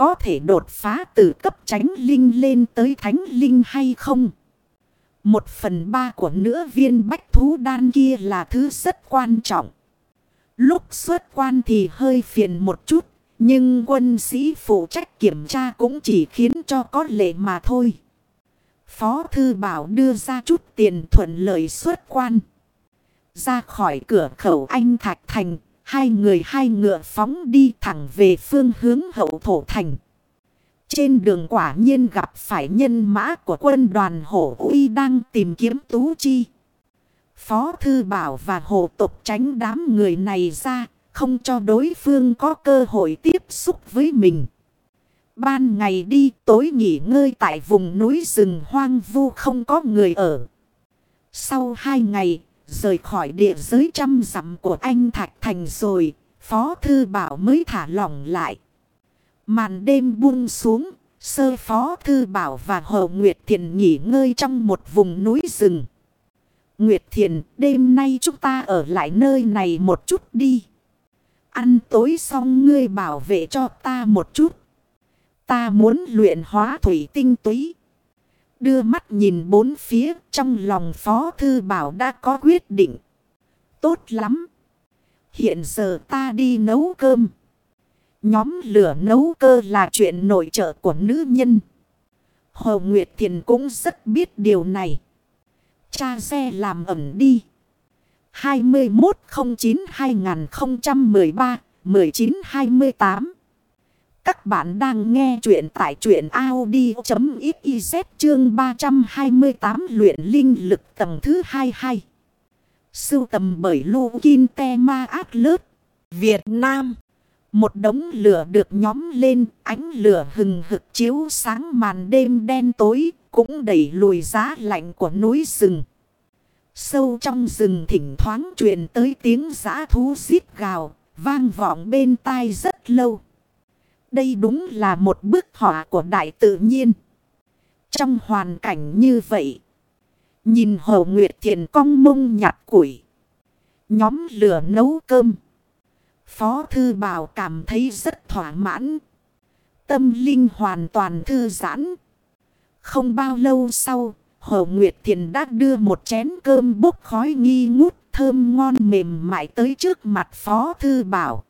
có thể đột phá từ cấp tránh linh lên tới thánh linh hay không? Một phần ba của nữa viên bách thú đan kia là thứ rất quan trọng. Lúc xuất quan thì hơi phiền một chút. Nhưng quân sĩ phụ trách kiểm tra cũng chỉ khiến cho có lệ mà thôi. Phó Thư Bảo đưa ra chút tiền thuận lợi xuất quan. Ra khỏi cửa khẩu Anh Thạch Thành, hai người hai ngựa phóng đi thẳng về phương hướng hậu thổ thành. Trên đường quả nhiên gặp phải nhân mã của quân đoàn hổ uy đang tìm kiếm Tú Chi. Phó Thư Bảo và hộ tục tránh đám người này ra, không cho đối phương có cơ hội tiếp xúc với mình. Ban ngày đi tối nghỉ ngơi tại vùng núi rừng hoang vu không có người ở. Sau hai ngày, rời khỏi địa giới trăm dặm của anh Thạch Thành rồi, Phó Thư Bảo mới thả lỏng lại. Màn đêm buông xuống, sơ Phó Thư Bảo và Hồ Nguyệt Thiền nghỉ ngơi trong một vùng núi rừng. Nguyệt Thiền, đêm nay chúng ta ở lại nơi này một chút đi. Ăn tối xong ngươi bảo vệ cho ta một chút. Ta muốn luyện hóa thủy tinh túy. Đưa mắt nhìn bốn phía, trong lòng Phó Thư Bảo đã có quyết định. Tốt lắm. Hiện giờ ta đi nấu cơm. Nhóm lửa nấu cơ là chuyện nội trợ của nữ nhân. Hồ Nguyệt Thiền cũng rất biết điều này. Cha xe làm ẩm đi. 2109-2013-1928 các bạn đang nghe chuyện tại chuyện Audi.xyz chương 328 luyện linh lực tầng thứ 22. Sưu tầm bởi Lô Kinh Te Ma Át Lớt, Việt Nam. Một đống lửa được nhóm lên, ánh lửa hừng hực chiếu sáng màn đêm đen tối, cũng đẩy lùi giá lạnh của núi rừng. Sâu trong rừng thỉnh thoáng truyền tới tiếng giã thú xít gào, vang vọng bên tai rất lâu. Đây đúng là một bước họa của đại tự nhiên. Trong hoàn cảnh như vậy, nhìn Hồ Nguyệt Thiền cong mông nhặt củi. Nhóm lửa nấu cơm. Phó Thư Bảo cảm thấy rất thỏa mãn. Tâm linh hoàn toàn thư giãn. Không bao lâu sau, Hồ Nguyệt Thiền đã đưa một chén cơm bốc khói nghi ngút thơm ngon mềm mại tới trước mặt Phó Thư Bảo.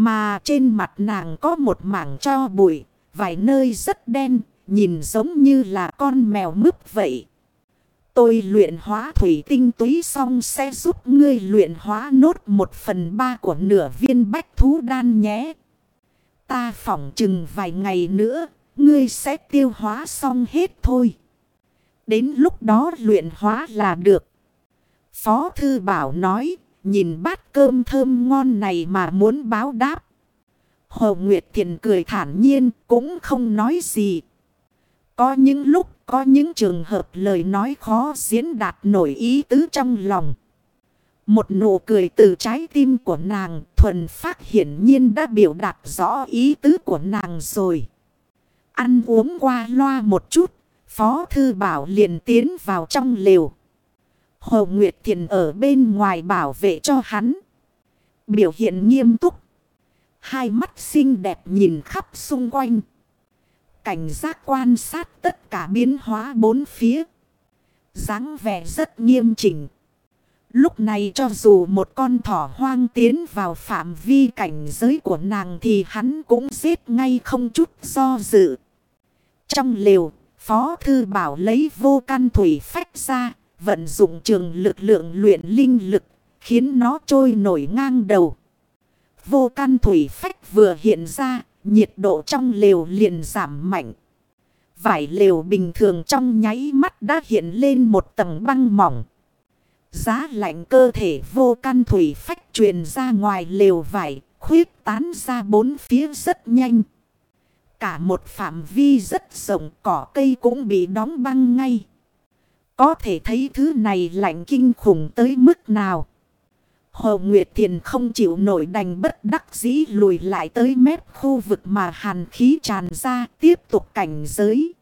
Mà trên mặt nàng có một mảng cho bụi, vài nơi rất đen, nhìn giống như là con mèo mướp vậy. Tôi luyện hóa thủy tinh túy xong sẽ giúp ngươi luyện hóa nốt một phần ba của nửa viên bách thú đan nhé. Ta phỏng chừng vài ngày nữa, ngươi sẽ tiêu hóa xong hết thôi. Đến lúc đó luyện hóa là được. Phó Thư Bảo nói, nhìn bát cơm thơm ngon này mà muốn báo đáp. Hồ Nguyệt Thiền cười thản nhiên, cũng không nói gì. Có những lúc, có những trường hợp lời nói khó diễn đạt nổi ý tứ trong lòng. Một nụ cười từ trái tim của nàng thuần phát hiển nhiên đã biểu đạt rõ ý tứ của nàng rồi. Ăn uống qua loa một chút, Phó Thư Bảo liền tiến vào trong lều. Hồ Nguyệt Thiền ở bên ngoài bảo vệ cho hắn. Biểu hiện nghiêm túc. Hai mắt xinh đẹp nhìn khắp xung quanh. Cảnh giác quan sát tất cả biến hóa bốn phía. dáng vẻ rất nghiêm chỉnh. Lúc này cho dù một con thỏ hoang tiến vào phạm vi cảnh giới của nàng thì hắn cũng giết ngay không chút do dự. Trong lều, Phó Thư Bảo lấy vô căn thủy phách ra, vận dụng trường lực lượng luyện linh lực, khiến nó trôi nổi ngang đầu. Vô căn thủy phách vừa hiện ra, nhiệt độ trong lều liền giảm mạnh. Vải lều bình thường trong nháy mắt đã hiện lên một tầng băng mỏng. Giá lạnh cơ thể vô căn thủy phách truyền ra ngoài lều vải, khuyết tán ra bốn phía rất nhanh. Cả một phạm vi rất rộng cỏ cây cũng bị đóng băng ngay. Có thể thấy thứ này lạnh kinh khủng tới mức nào. Hồ Nguyệt Thiền không chịu nổi đành bất đắc dĩ lùi lại tới mép khu vực mà hàn khí tràn ra tiếp tục cảnh giới.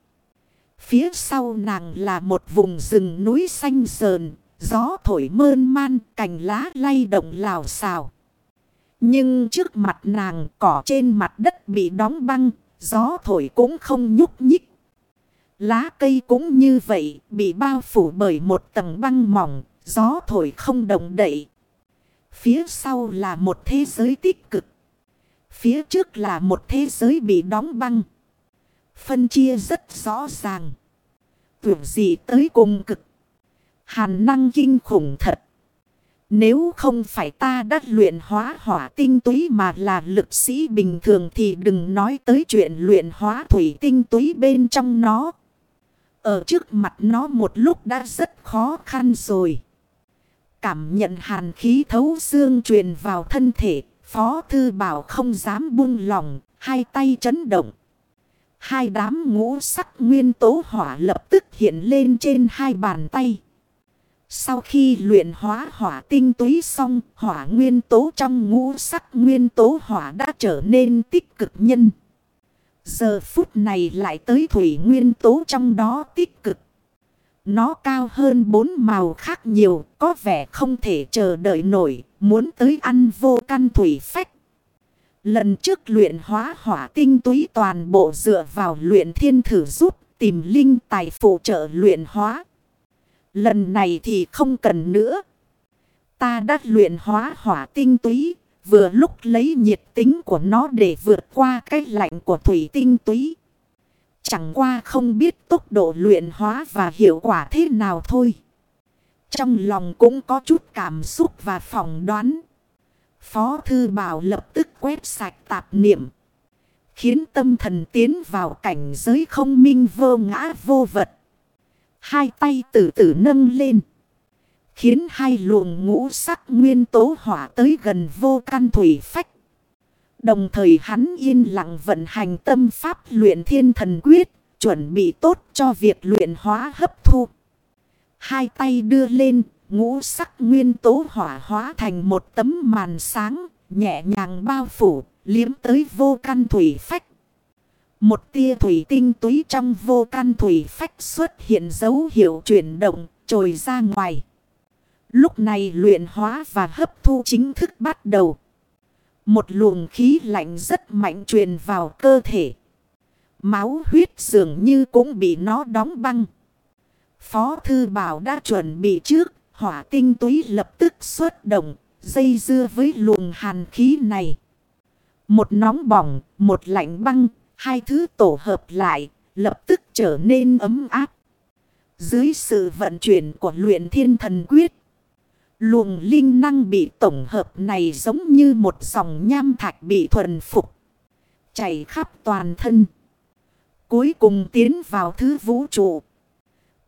Phía sau nàng là một vùng rừng núi xanh sờn, gió thổi mơn man, cành lá lay động lào xào. Nhưng trước mặt nàng cỏ trên mặt đất bị đóng băng, gió thổi cũng không nhúc nhích. Lá cây cũng như vậy, bị bao phủ bởi một tầng băng mỏng, gió thổi không động đậy. Phía sau là một thế giới tích cực. Phía trước là một thế giới bị đóng băng. Phân chia rất rõ ràng. Tưởng gì tới cùng cực. Hàn năng kinh khủng thật. Nếu không phải ta đã luyện hóa hỏa tinh túy mà là lực sĩ bình thường thì đừng nói tới chuyện luyện hóa thủy tinh túy bên trong nó. Ở trước mặt nó một lúc đã rất khó khăn rồi. Cảm nhận hàn khí thấu xương truyền vào thân thể. Phó thư bảo không dám buông lòng, hai tay chấn động. Hai đám ngũ sắc nguyên tố hỏa lập tức hiện lên trên hai bàn tay. Sau khi luyện hóa hỏa tinh túy xong, hỏa nguyên tố trong ngũ sắc nguyên tố hỏa đã trở nên tích cực nhân. Giờ phút này lại tới thủy nguyên tố trong đó tích cực. Nó cao hơn bốn màu khác nhiều, có vẻ không thể chờ đợi nổi, muốn tới ăn vô căn thủy phách. Lần trước luyện hóa hỏa tinh túy toàn bộ dựa vào luyện thiên thử giúp tìm linh tài phụ trợ luyện hóa. Lần này thì không cần nữa. Ta đã luyện hóa hỏa tinh túy, vừa lúc lấy nhiệt tính của nó để vượt qua cái lạnh của thủy tinh túy. Chẳng qua không biết tốc độ luyện hóa và hiệu quả thế nào thôi. Trong lòng cũng có chút cảm xúc và phỏng đoán. Phó Thư Bảo lập tức quét sạch tạp niệm. Khiến tâm thần tiến vào cảnh giới không minh vô ngã vô vật. Hai tay tử tử nâng lên. Khiến hai luồng ngũ sắc nguyên tố hỏa tới gần vô căn thủy phách. Đồng thời hắn yên lặng vận hành tâm pháp luyện thiên thần quyết. Chuẩn bị tốt cho việc luyện hóa hấp thu. Hai tay đưa lên, ngũ sắc nguyên tố hỏa hóa thành một tấm màn sáng, nhẹ nhàng bao phủ, liếm tới vô căn thủy phách. Một tia thủy tinh túy trong vô căn thủy phách xuất hiện dấu hiệu chuyển động, trồi ra ngoài. Lúc này luyện hóa và hấp thu chính thức bắt đầu. Một luồng khí lạnh rất mạnh truyền vào cơ thể. Máu huyết dường như cũng bị nó đóng băng. Phó Thư Bảo đã chuẩn bị trước, hỏa tinh túy lập tức xuất động, dây dưa với luồng hàn khí này. Một nóng bỏng, một lạnh băng, hai thứ tổ hợp lại, lập tức trở nên ấm áp. Dưới sự vận chuyển của luyện thiên thần quyết, luồng linh năng bị tổng hợp này giống như một dòng nham thạch bị thuần phục, chảy khắp toàn thân. Cuối cùng tiến vào thứ vũ trụ.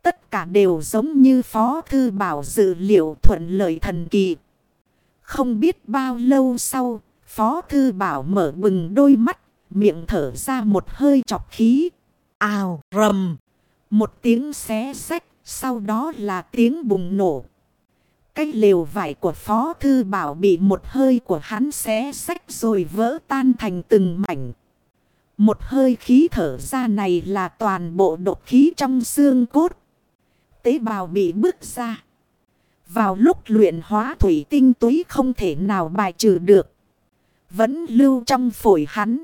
Tất cả đều giống như Phó Thư Bảo dự liệu thuận lợi thần kỳ. Không biết bao lâu sau, Phó Thư Bảo mở bừng đôi mắt, miệng thở ra một hơi chọc khí. Ào, rầm. Một tiếng xé sách, sau đó là tiếng bùng nổ. Cái lều vải của Phó Thư Bảo bị một hơi của hắn xé sách rồi vỡ tan thành từng mảnh. Một hơi khí thở ra này là toàn bộ độc khí trong xương cốt. Tế bào bị bước ra. Vào lúc luyện hóa thủy tinh túy không thể nào bài trừ được. Vẫn lưu trong phổi hắn.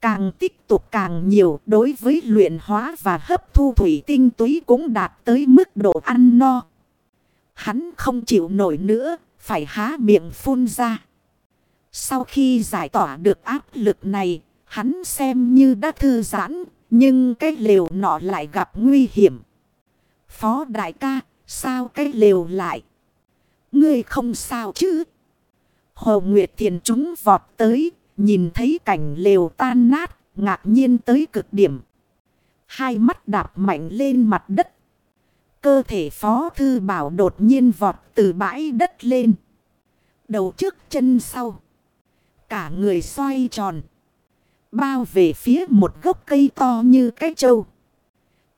Càng tích tục càng nhiều đối với luyện hóa và hấp thu thủy tinh túy cũng đạt tới mức độ ăn no. Hắn không chịu nổi nữa, phải há miệng phun ra. Sau khi giải tỏa được áp lực này, Hắn xem như đã thư giãn, nhưng cái lều nọ lại gặp nguy hiểm. Phó đại ca, sao cái lều lại? Ngươi không sao chứ? Hồ Nguyệt Thiền chúng vọt tới, nhìn thấy cảnh lều tan nát, ngạc nhiên tới cực điểm. Hai mắt đạp mạnh lên mặt đất. Cơ thể Phó Thư Bảo đột nhiên vọt từ bãi đất lên. Đầu trước chân sau. Cả người xoay tròn bao về phía một gốc cây to như cái trâu.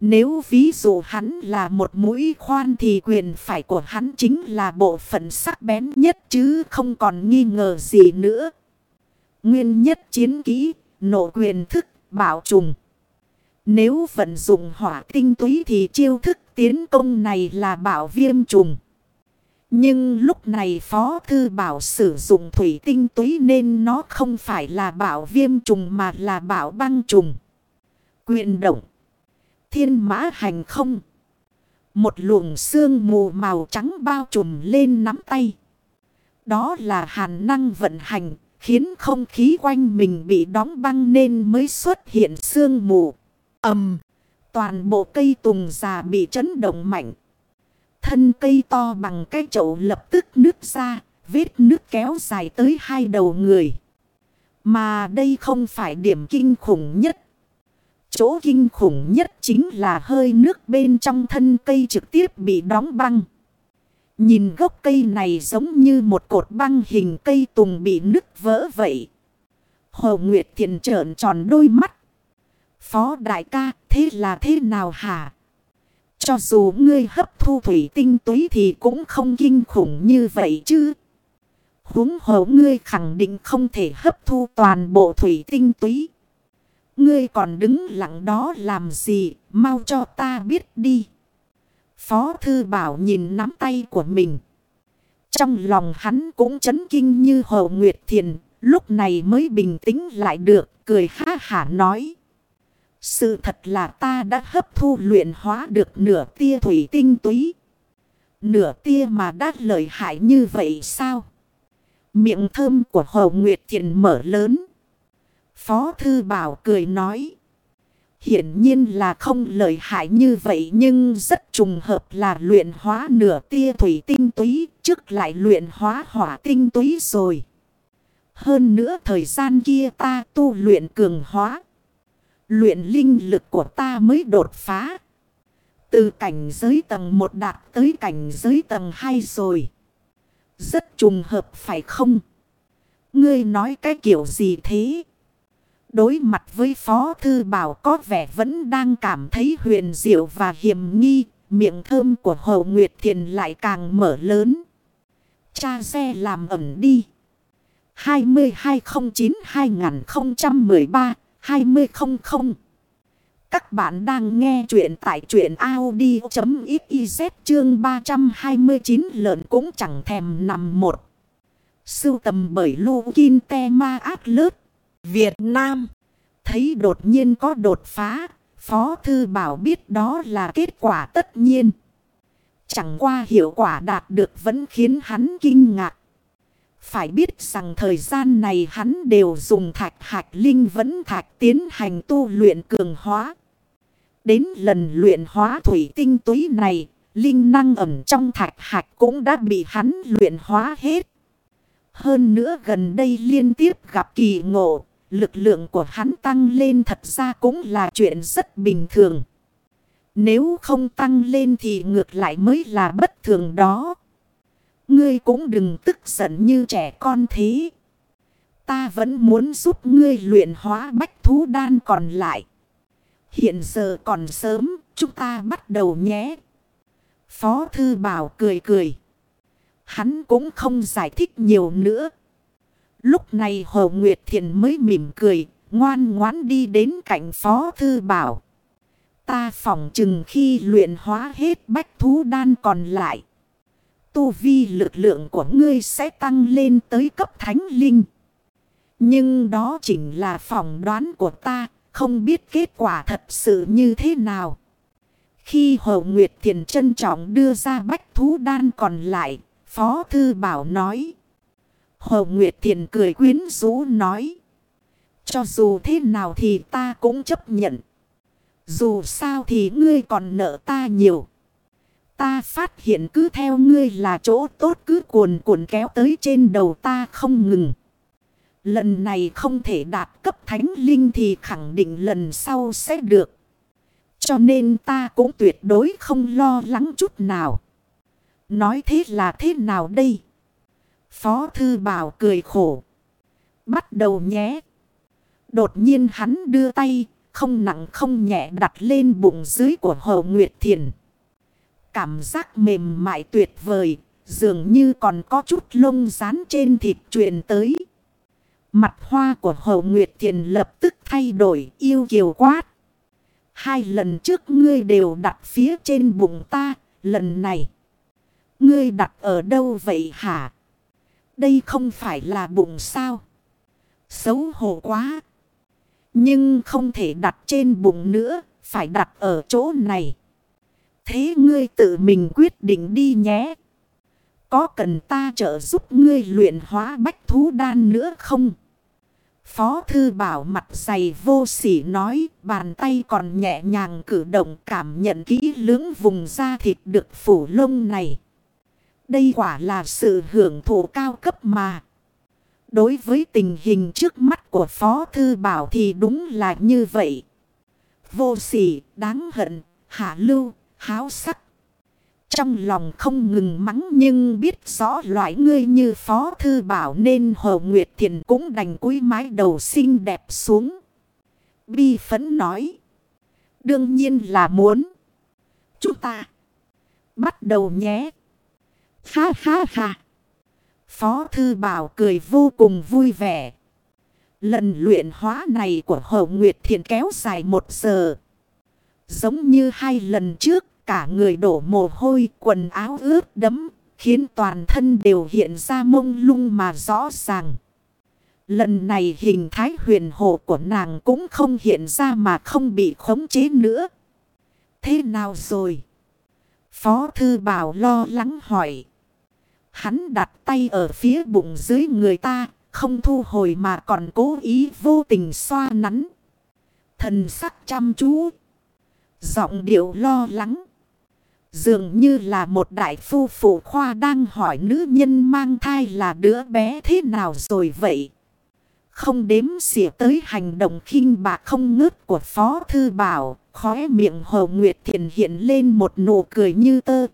Nếu ví dụ hắn là một mũi khoan thì quyền phải của hắn chính là bộ phận sắc bén nhất chứ không còn nghi ngờ gì nữa. Nguyên nhất chiến kỹ, nộ quyền thức, bảo trùng. Nếu vận dụng hỏa tinh túy thì chiêu thức tiến công này là bảo viêm trùng. Nhưng lúc này Phó Thư Bảo sử dụng thủy tinh túy nên nó không phải là bảo viêm trùng mà là bảo băng trùng. Quyền động. Thiên mã hành không. Một luồng xương mù màu trắng bao trùm lên nắm tay. Đó là hàn năng vận hành, khiến không khí quanh mình bị đóng băng nên mới xuất hiện xương mù. ầm Toàn bộ cây tùng già bị chấn động mạnh. Thân cây to bằng cái chậu lập tức nứt ra, vết nước kéo dài tới hai đầu người. Mà đây không phải điểm kinh khủng nhất. Chỗ kinh khủng nhất chính là hơi nước bên trong thân cây trực tiếp bị đóng băng. Nhìn gốc cây này giống như một cột băng hình cây tùng bị nứt vỡ vậy. Hồ Nguyệt Thiện trợn tròn đôi mắt. Phó đại ca, thế là thế nào hả? Cho dù ngươi hấp thu thủy tinh túy thì cũng không kinh khủng như vậy chứ. huống hồ ngươi khẳng định không thể hấp thu toàn bộ thủy tinh túy. Ngươi còn đứng lặng đó làm gì, mau cho ta biết đi. Phó thư bảo nhìn nắm tay của mình. Trong lòng hắn cũng chấn kinh như Hồ Nguyệt Thiền, lúc này mới bình tĩnh lại được, cười ha hả nói. Sự thật là ta đã hấp thu luyện hóa được nửa tia thủy tinh túy. Nửa tia mà đã lợi hại như vậy sao? Miệng thơm của Hồ Nguyệt Thiện mở lớn. Phó Thư Bảo cười nói. Hiển nhiên là không lợi hại như vậy nhưng rất trùng hợp là luyện hóa nửa tia thủy tinh túy trước lại luyện hóa hỏa tinh túy rồi. Hơn nữa thời gian kia ta tu luyện cường hóa. Luyện linh lực của ta mới đột phá. Từ cảnh giới tầng 1 đạt tới cảnh giới tầng 2 rồi. Rất trùng hợp phải không? Ngươi nói cái kiểu gì thế? Đối mặt với Phó Thư Bảo có vẻ vẫn đang cảm thấy huyền diệu và hiểm nghi. Miệng thơm của Hồ Nguyệt Thiền lại càng mở lớn. Cha xe làm ẩm đi. 2209-2013-2000 Các bạn đang nghe chuyện tại chuyện Audi.xyz chương 329 lợn cũng chẳng thèm nằm một. Sưu tầm bởi Lô Kinh Te Ma Át Lớt. Việt Nam. Thấy đột nhiên có đột phá, Phó Thư Bảo biết đó là kết quả tất nhiên. Chẳng qua hiệu quả đạt được vẫn khiến hắn kinh ngạc. Phải biết rằng thời gian này hắn đều dùng thạch hạch linh vẫn thạch tiến hành tu luyện cường hóa. Đến lần luyện hóa thủy tinh túy này, linh năng ẩm trong thạch hạch cũng đã bị hắn luyện hóa hết. Hơn nữa gần đây liên tiếp gặp kỳ ngộ, lực lượng của hắn tăng lên thật ra cũng là chuyện rất bình thường. Nếu không tăng lên thì ngược lại mới là bất thường đó. Ngươi cũng đừng tức giận như trẻ con thế. Ta vẫn muốn giúp ngươi luyện hóa bách thú đan còn lại. Hiện giờ còn sớm, chúng ta bắt đầu nhé. Phó Thư Bảo cười cười. Hắn cũng không giải thích nhiều nữa. Lúc này Hồ Nguyệt Thiện mới mỉm cười, ngoan ngoãn đi đến cạnh Phó Thư Bảo. Ta phỏng chừng khi luyện hóa hết bách thú đan còn lại. Tu vi lực lượng của ngươi sẽ tăng lên tới cấp thánh linh. Nhưng đó chỉnh là phỏng đoán của ta, không biết kết quả thật sự như thế nào. Khi Hồ Nguyệt Thiền trân trọng đưa ra bách thú đan còn lại, Phó Thư Bảo nói. Hồ Nguyệt Thiền cười quyến rũ nói. Cho dù thế nào thì ta cũng chấp nhận. Dù sao thì ngươi còn nợ ta nhiều. Ta phát hiện cứ theo ngươi là chỗ tốt cứ cuồn cuộn kéo tới trên đầu ta không ngừng. Lần này không thể đạt cấp thánh linh thì khẳng định lần sau sẽ được. Cho nên ta cũng tuyệt đối không lo lắng chút nào. Nói thế là thế nào đây? Phó Thư Bảo cười khổ. Bắt đầu nhé. Đột nhiên hắn đưa tay, không nặng không nhẹ đặt lên bụng dưới của Hồ Nguyệt Thiền. Cảm giác mềm mại tuyệt vời, dường như còn có chút lông rán trên thịt truyền tới. Mặt hoa của Hậu Nguyệt Thiền lập tức thay đổi yêu kiều quát. Hai lần trước ngươi đều đặt phía trên bụng ta, lần này. Ngươi đặt ở đâu vậy hả? Đây không phải là bụng sao? Xấu hổ quá. Nhưng không thể đặt trên bụng nữa. Phải đặt ở chỗ này. Thế ngươi tự mình quyết định đi nhé. Có cần ta trợ giúp ngươi luyện hóa bách thú đan nữa không? Phó thư bảo mặt dày vô sỉ nói, bàn tay còn nhẹ nhàng cử động cảm nhận kỹ lưỡng vùng da thịt được phủ lông này. Đây quả là sự hưởng thụ cao cấp mà. Đối với tình hình trước mắt của Phó Thư Bảo thì đúng là như vậy. Vô sỉ, đáng hận, hạ lưu, háo sắc. Trong lòng không ngừng mắng nhưng biết rõ loại ngươi như Phó Thư Bảo nên Hồ Nguyệt Thiền cũng đành cúi mái đầu xinh đẹp xuống. Bi phấn nói. Đương nhiên là muốn. Chúng ta bắt đầu nhé. Ha ha ha. Phó Thư Bảo cười vô cùng vui vẻ. Lần luyện hóa này của Hồ Nguyệt Thiền kéo dài một giờ. Giống như hai lần trước cả người đổ mồ hôi, quần áo ướt đẫm, khiến toàn thân đều hiện ra mông lung mà rõ ràng. Lần này hình thái huyền hộ của nàng cũng không hiện ra mà không bị khống chế nữa. Thế nào rồi? Phó thư bảo lo lắng hỏi. Hắn đặt tay ở phía bụng dưới người ta, không thu hồi mà còn cố ý vô tình xoa nắn. Thần sắc chăm chú. Giọng điệu lo lắng. Dường như là một đại phu phụ khoa đang hỏi nữ nhân mang thai là đứa bé thế nào rồi vậy. Không đếm xỉa tới hành động khinh bạc không ngớt của Phó Thư Bảo. Khóe miệng Hồ Nguyệt Thiền hiện lên một nụ cười như tơ.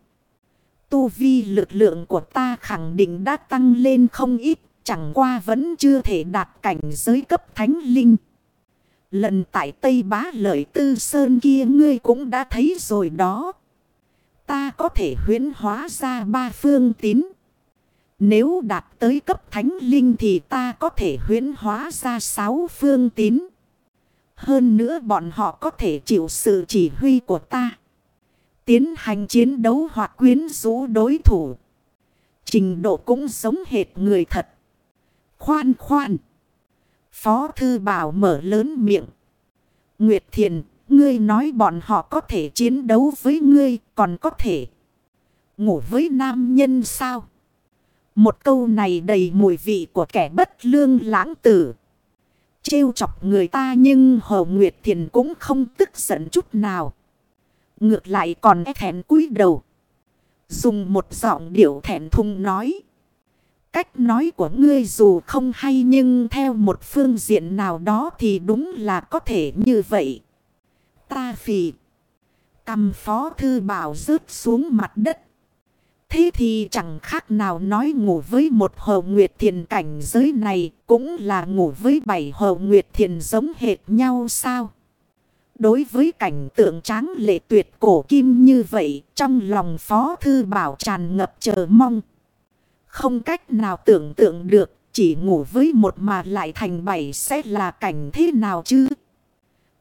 Tu vi lực lượng của ta khẳng định đã tăng lên không ít. Chẳng qua vẫn chưa thể đạt cảnh giới cấp thánh linh. Lần tại Tây Bá Lợi Tư Sơn kia ngươi cũng đã thấy rồi đó. Ta có thể huyến hóa ra ba phương tín. Nếu đạt tới cấp thánh linh thì ta có thể huyến hóa ra sáu phương tín. Hơn nữa bọn họ có thể chịu sự chỉ huy của ta. Tiến hành chiến đấu hoặc quyến rũ đối thủ. Trình độ cũng giống hệt người thật. Khoan khoan. Phó thư bảo mở lớn miệng. Nguyệt Thiền Ngươi nói bọn họ có thể chiến đấu với ngươi, còn có thể ngủ với nam nhân sao? Một câu này đầy mùi vị của kẻ bất lương lãng tử. Trêu chọc người ta nhưng Hồ Nguyệt Thiền cũng không tức giận chút nào. Ngược lại còn e thẹn cúi đầu. Dùng một giọng điệu thẹn thùng nói. Cách nói của ngươi dù không hay nhưng theo một phương diện nào đó thì đúng là có thể như vậy ta phì. Cầm phó thư bảo rớt xuống mặt đất. Thế thì chẳng khác nào nói ngủ với một hồ nguyệt thiền cảnh giới này cũng là ngủ với bảy hồ nguyệt thiền giống hệt nhau sao? Đối với cảnh tượng tráng lệ tuyệt cổ kim như vậy, trong lòng phó thư bảo tràn ngập chờ mong. Không cách nào tưởng tượng được chỉ ngủ với một mà lại thành bảy sẽ là cảnh thế nào chứ?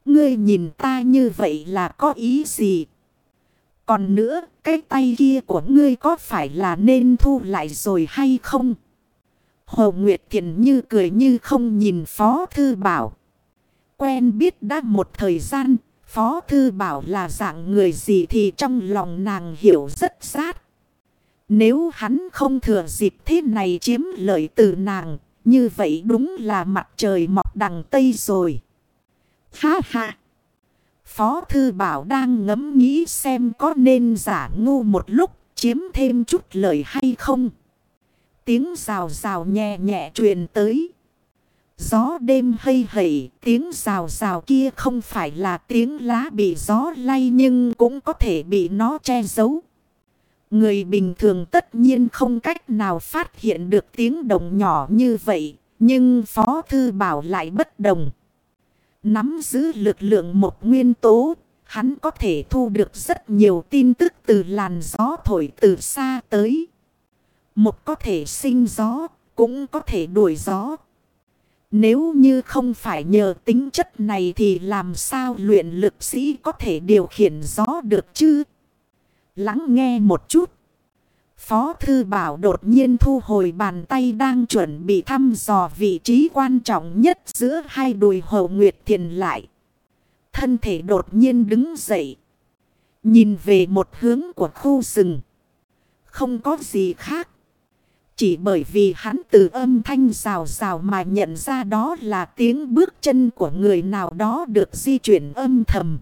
Ngươi nhìn ta như vậy là có ý gì? Còn nữa, cái tay kia của ngươi có phải là nên thu lại rồi hay không? Hồ Nguyệt Thiện như cười như không nhìn Phó Thư Bảo. Quen biết đã một thời gian, Phó Thư Bảo là dạng người gì thì trong lòng nàng hiểu rất sát. Nếu hắn không thừa dịp thế này chiếm lợi từ nàng, như vậy đúng là mặt trời mọc đằng Tây rồi. Ha ha! Phó Thư Bảo đang ngẫm nghĩ xem có nên giả ngu một lúc chiếm thêm chút lợi hay không. Tiếng rào rào nhẹ nhẹ truyền tới. Gió đêm hây hẩy, tiếng rào rào kia không phải là tiếng lá bị gió lay nhưng cũng có thể bị nó che giấu. Người bình thường tất nhiên không cách nào phát hiện được tiếng động nhỏ như vậy, nhưng Phó Thư Bảo lại bất đồng. Nắm giữ lực lượng một nguyên tố, hắn có thể thu được rất nhiều tin tức từ làn gió thổi từ xa tới. Một có thể sinh gió, cũng có thể đuổi gió. Nếu như không phải nhờ tính chất này thì làm sao luyện lực sĩ có thể điều khiển gió được chứ? Lắng nghe một chút. Phó Thư Bảo đột nhiên thu hồi bàn tay đang chuẩn bị thăm dò vị trí quan trọng nhất giữa hai đùi Hồ Nguyệt Thiền lại. Thân thể đột nhiên đứng dậy. Nhìn về một hướng của khu rừng. Không có gì khác. Chỉ bởi vì hắn từ âm thanh rào rào mà nhận ra đó là tiếng bước chân của người nào đó được di chuyển âm thầm.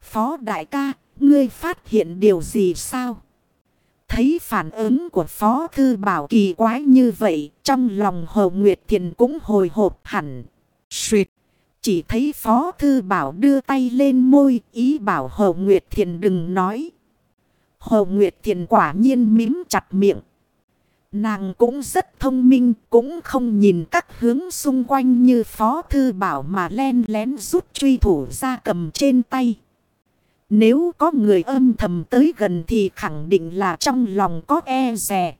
Phó đại ca, ngươi phát hiện điều gì sao? Thấy phản ứng của Phó Thư Bảo kỳ quái như vậy, trong lòng Hồ Nguyệt Thiền cũng hồi hộp hẳn. Xuyệt! Chỉ thấy Phó Thư Bảo đưa tay lên môi, ý bảo Hồ Nguyệt Thiền đừng nói. Hồ Nguyệt Thiền quả nhiên mím chặt miệng. Nàng cũng rất thông minh, cũng không nhìn các hướng xung quanh như Phó Thư Bảo mà len lén rút truy thủ ra cầm trên tay. Nếu có người âm thầm tới gần thì khẳng định là trong lòng có e rè.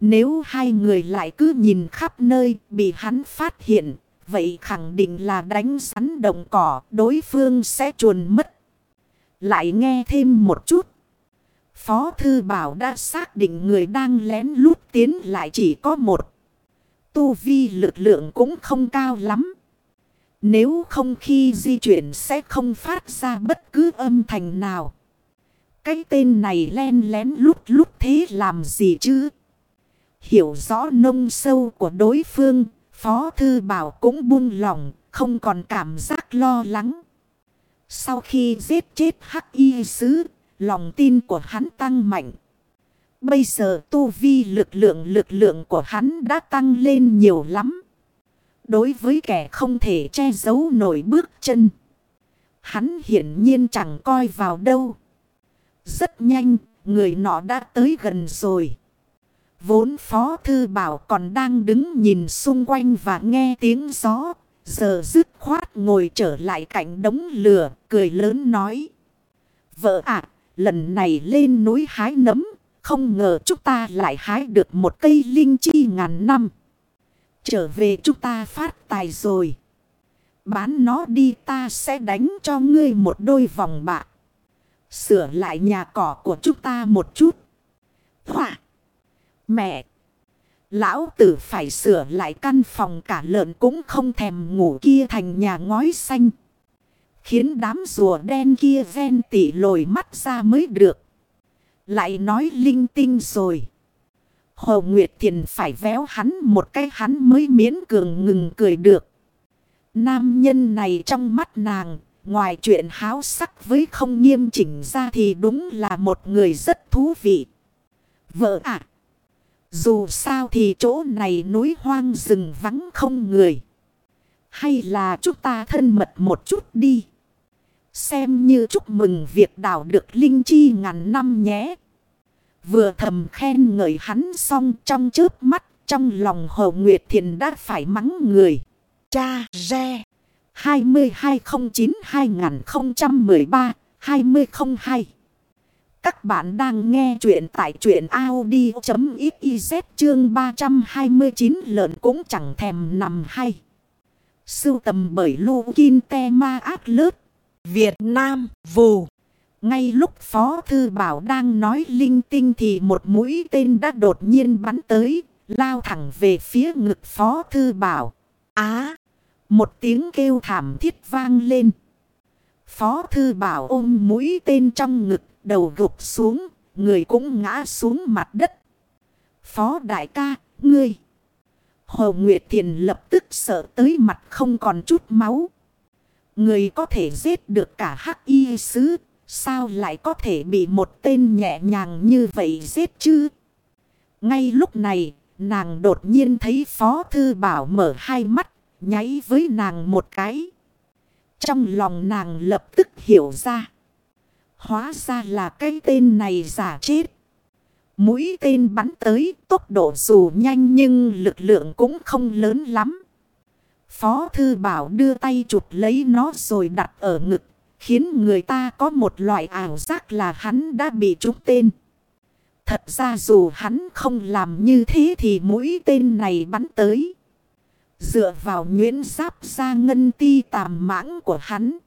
Nếu hai người lại cứ nhìn khắp nơi bị hắn phát hiện, vậy khẳng định là đánh sắn đồng cỏ, đối phương sẽ chuồn mất. Lại nghe thêm một chút. Phó Thư Bảo đã xác định người đang lén lút tiến lại chỉ có một. Tu vi lực lượng cũng không cao lắm. Nếu không khi di chuyển sẽ không phát ra bất cứ âm thanh nào. Cái tên này len lén lút lút thế làm gì chứ? Hiểu rõ nông sâu của đối phương, Phó Thư Bảo cũng buông lòng, không còn cảm giác lo lắng. Sau khi giết chết hắc y sứ, lòng tin của hắn tăng mạnh. Bây giờ tu vi lực lượng lực lượng của hắn đã tăng lên nhiều lắm. Đối với kẻ không thể che giấu nổi bước chân. Hắn hiển nhiên chẳng coi vào đâu. Rất nhanh, người nọ đã tới gần rồi. Vốn Phó Thư Bảo còn đang đứng nhìn xung quanh và nghe tiếng gió. Giờ dứt khoát ngồi trở lại cạnh đống lửa, cười lớn nói. Vợ ạ, lần này lên núi hái nấm, không ngờ chúng ta lại hái được một cây linh chi ngàn năm. Trở về chúng ta phát tài rồi. Bán nó đi ta sẽ đánh cho ngươi một đôi vòng bạc. Sửa lại nhà cỏ của chúng ta một chút. Họa! Mẹ! Lão tử phải sửa lại căn phòng cả lợn cũng không thèm ngủ kia thành nhà ngói xanh. Khiến đám rùa đen kia ven tỉ lồi mắt ra mới được. Lại nói linh tinh rồi. Hồ Nguyệt Thiền phải véo hắn một cái hắn mới miễn cường ngừng cười được. Nam nhân này trong mắt nàng, ngoài chuyện háo sắc với không nghiêm chỉnh ra thì đúng là một người rất thú vị. Vợ ạ! dù sao thì chỗ này núi hoang rừng vắng không người. Hay là chúng ta thân mật một chút đi. Xem như chúc mừng việc đảo được linh chi ngàn năm nhé. Vừa thầm khen ngợi hắn xong trong chớp mắt, trong lòng Hồ Nguyệt Thiền đã phải mắng người. Cha Re 2209-2013-2002 Các bạn đang nghe chuyện tại chuyện Audi.xyz chương 329 lợn cũng chẳng thèm nằm hay. Sưu tầm bởi Lô Kinh Te Ma Át Lớp Việt Nam Vù ngay lúc Phó Thư Bảo đang nói linh tinh thì một mũi tên đã đột nhiên bắn tới, lao thẳng về phía ngực Phó Thư Bảo. Á! một tiếng kêu thảm thiết vang lên. Phó Thư Bảo ôm mũi tên trong ngực, đầu gục xuống, người cũng ngã xuống mặt đất. Phó Đại ca, ngươi! Hồ Nguyệt Thiền lập tức sợ tới mặt không còn chút máu. Người có thể giết được cả hắc y sứ Sao lại có thể bị một tên nhẹ nhàng như vậy giết chứ? Ngay lúc này, nàng đột nhiên thấy Phó Thư Bảo mở hai mắt, nháy với nàng một cái. Trong lòng nàng lập tức hiểu ra. Hóa ra là cái tên này giả chết. Mũi tên bắn tới tốc độ dù nhanh nhưng lực lượng cũng không lớn lắm. Phó Thư Bảo đưa tay chụp lấy nó rồi đặt ở ngực Khiến người ta có một loại ảo giác là hắn đã bị trúng tên. Thật ra dù hắn không làm như thế thì mũi tên này bắn tới. Dựa vào nguyễn giáp ra ngân ti tàm mãng của hắn.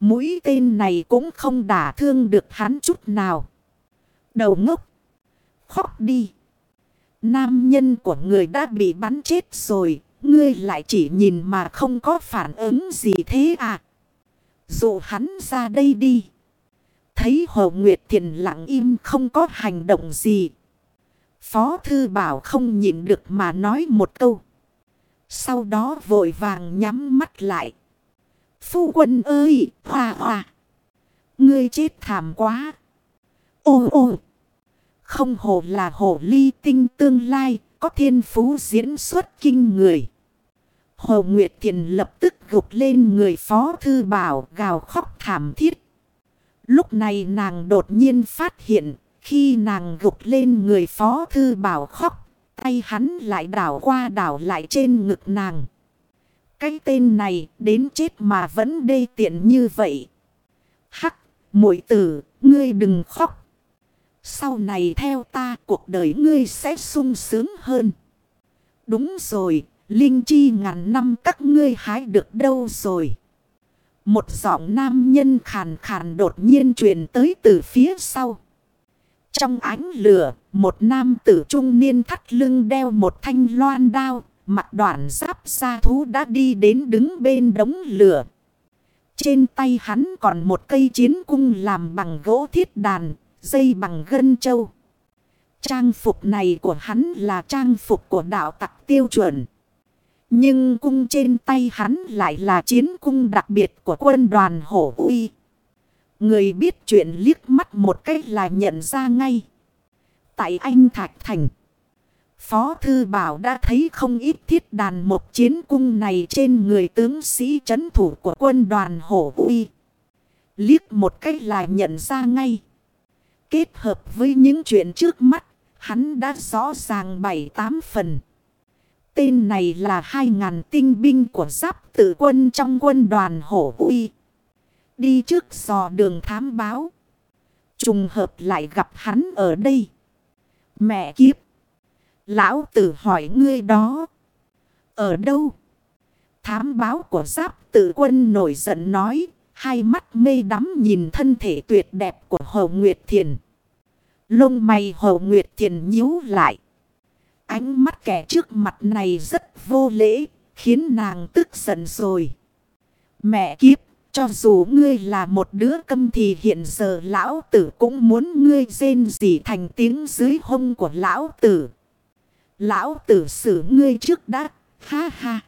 Mũi tên này cũng không đả thương được hắn chút nào. Đầu ngốc. khóc đi. Nam nhân của người đã bị bắn chết rồi. Ngươi lại chỉ nhìn mà không có phản ứng gì thế à? Dụ hắn ra đây đi. Thấy Hồ Nguyệt Thiền lặng im không có hành động gì. Phó Thư Bảo không nhịn được mà nói một câu. Sau đó vội vàng nhắm mắt lại. Phu quân ơi, hòa hòa. Ngươi chết thảm quá. Ô ô. Không hồ là hồ ly tinh tương lai, có thiên phú diễn xuất kinh người. Hồ Nguyệt Thiền lập tức gục lên người phó thư bảo gào khóc thảm thiết. Lúc này nàng đột nhiên phát hiện, khi nàng gục lên người phó thư bảo khóc, tay hắn lại đảo qua đảo lại trên ngực nàng. Cái tên này đến chết mà vẫn đê tiện như vậy. Hắc, muội tử, ngươi đừng khóc. Sau này theo ta cuộc đời ngươi sẽ sung sướng hơn. Đúng rồi, linh chi ngàn năm các ngươi hái được đâu rồi. Một giọng nam nhân khàn khàn đột nhiên truyền tới từ phía sau. Trong ánh lửa, một nam tử trung niên thắt lưng đeo một thanh loan đao, mặt đoạn giáp xa thú đã đi đến đứng bên đống lửa. Trên tay hắn còn một cây chiến cung làm bằng gỗ thiết đàn, dây bằng gân châu. Trang phục này của hắn là trang phục của đạo tặc tiêu chuẩn. Nhưng cung trên tay hắn lại là chiến cung đặc biệt của quân đoàn hổ uy. Người biết chuyện liếc mắt một cách là nhận ra ngay. Tại Anh Thạch Thành. Phó Thư Bảo đã thấy không ít thiết đàn một chiến cung này trên người tướng sĩ chấn thủ của quân đoàn hổ uy. Liếc một cách là nhận ra ngay. Kết hợp với những chuyện trước mắt, hắn đã rõ ràng bảy tám phần. Tên này là hai ngàn tinh binh của giáp tự quân trong quân đoàn hổ uy. Đi trước dò đường thám báo. Trùng hợp lại gặp hắn ở đây. Mẹ kiếp. Lão tử hỏi ngươi đó. Ở đâu? Thám báo của giáp tự quân nổi giận nói. Hai mắt mê đắm nhìn thân thể tuyệt đẹp của Hồ Nguyệt Thiền. Lông mày Hồ Nguyệt Thiền nhíu lại. Ánh mắt kẻ trước mặt này rất vô lễ, khiến nàng tức giận rồi. Mẹ kiếp, cho dù ngươi là một đứa câm thì hiện giờ lão tử cũng muốn ngươi rên gì thành tiếng dưới hông của lão tử. Lão tử xử ngươi trước đã, ha ha.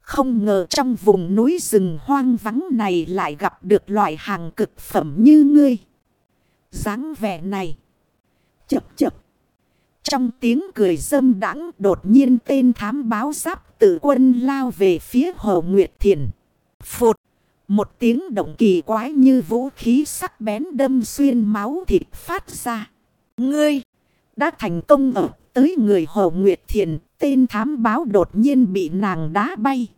Không ngờ trong vùng núi rừng hoang vắng này lại gặp được loại hàng cực phẩm như ngươi. dáng vẻ này. Chập chập. Trong tiếng cười dâm đắng đột nhiên tên thám báo giáp tự quân lao về phía Hồ Nguyệt Thiền. Phụt! Một tiếng động kỳ quái như vũ khí sắc bén đâm xuyên máu thịt phát ra. Ngươi! Đã thành công ở, tới người Hồ Nguyệt Thiền. Tên thám báo đột nhiên bị nàng đá bay.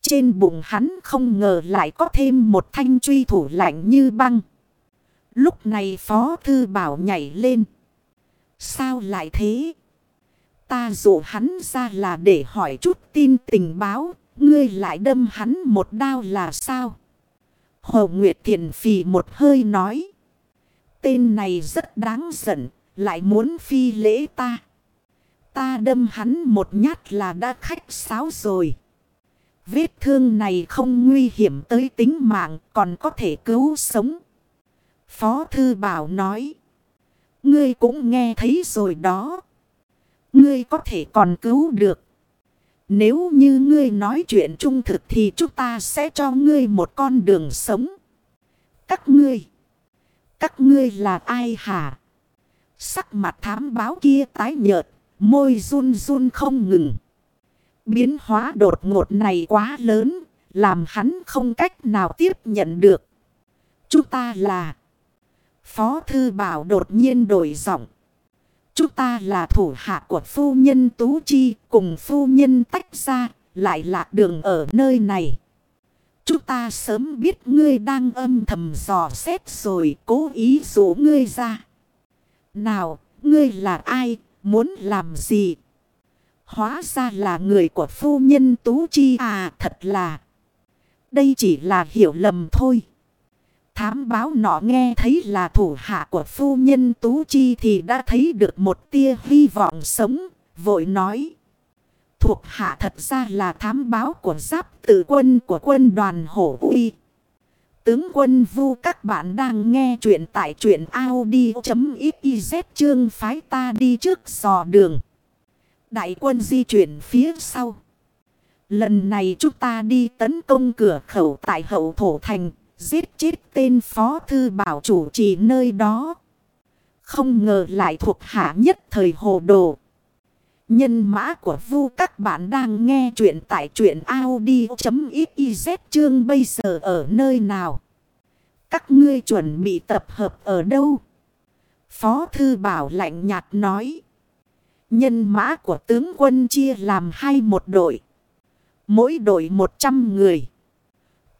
Trên bụng hắn không ngờ lại có thêm một thanh truy thủ lạnh như băng. Lúc này Phó Thư Bảo nhảy lên. Sao lại thế? Ta dụ hắn ra là để hỏi chút tin tình báo. Ngươi lại đâm hắn một đao là sao? Hồ Nguyệt Thiền phì một hơi nói. Tên này rất đáng giận. Lại muốn phi lễ ta. Ta đâm hắn một nhát là đã khách sáo rồi. Vết thương này không nguy hiểm tới tính mạng, còn có thể cứu sống. Phó Thư Bảo nói. Ngươi cũng nghe thấy rồi đó. Ngươi có thể còn cứu được. Nếu như ngươi nói chuyện trung thực thì chúng ta sẽ cho ngươi một con đường sống. Các ngươi. Các ngươi là ai hả? Sắc mặt thám báo kia tái nhợt. Môi run run không ngừng. Biến hóa đột ngột này quá lớn. Làm hắn không cách nào tiếp nhận được. Chúng ta là... Phó Thư Bảo đột nhiên đổi giọng. Chúng ta là thủ hạ của phu nhân Tú Chi cùng phu nhân tách ra, lại lạc đường ở nơi này. Chúng ta sớm biết ngươi đang âm thầm dò xét rồi cố ý rủ ngươi ra. Nào, ngươi là ai, muốn làm gì? Hóa ra là người của phu nhân Tú Chi à, thật là. Đây chỉ là hiểu lầm thôi. Thám báo nọ nghe thấy là thủ hạ của phu nhân Tú Chi thì đã thấy được một tia hy vọng sống, vội nói. Thuộc hạ thật ra là thám báo của giáp tự quân của quân đoàn Hổ Uy. Tướng quân vu các bạn đang nghe chuyện tại chuyện Audi.xyz chương phái ta đi trước dò đường. Đại quân di chuyển phía sau. Lần này chúng ta đi tấn công cửa khẩu tại hậu thổ thành, giết chết tên phó thư bảo chủ trì nơi đó. Không ngờ lại thuộc hạ nhất thời hồ đồ. Nhân mã của vu các bạn đang nghe chuyện tại chuyện Audi.xyz chương bây giờ ở nơi nào. Các ngươi chuẩn bị tập hợp ở đâu? Phó thư bảo lạnh nhạt nói. Nhân mã của tướng quân chia làm hai một đội. Mỗi đội 100 người.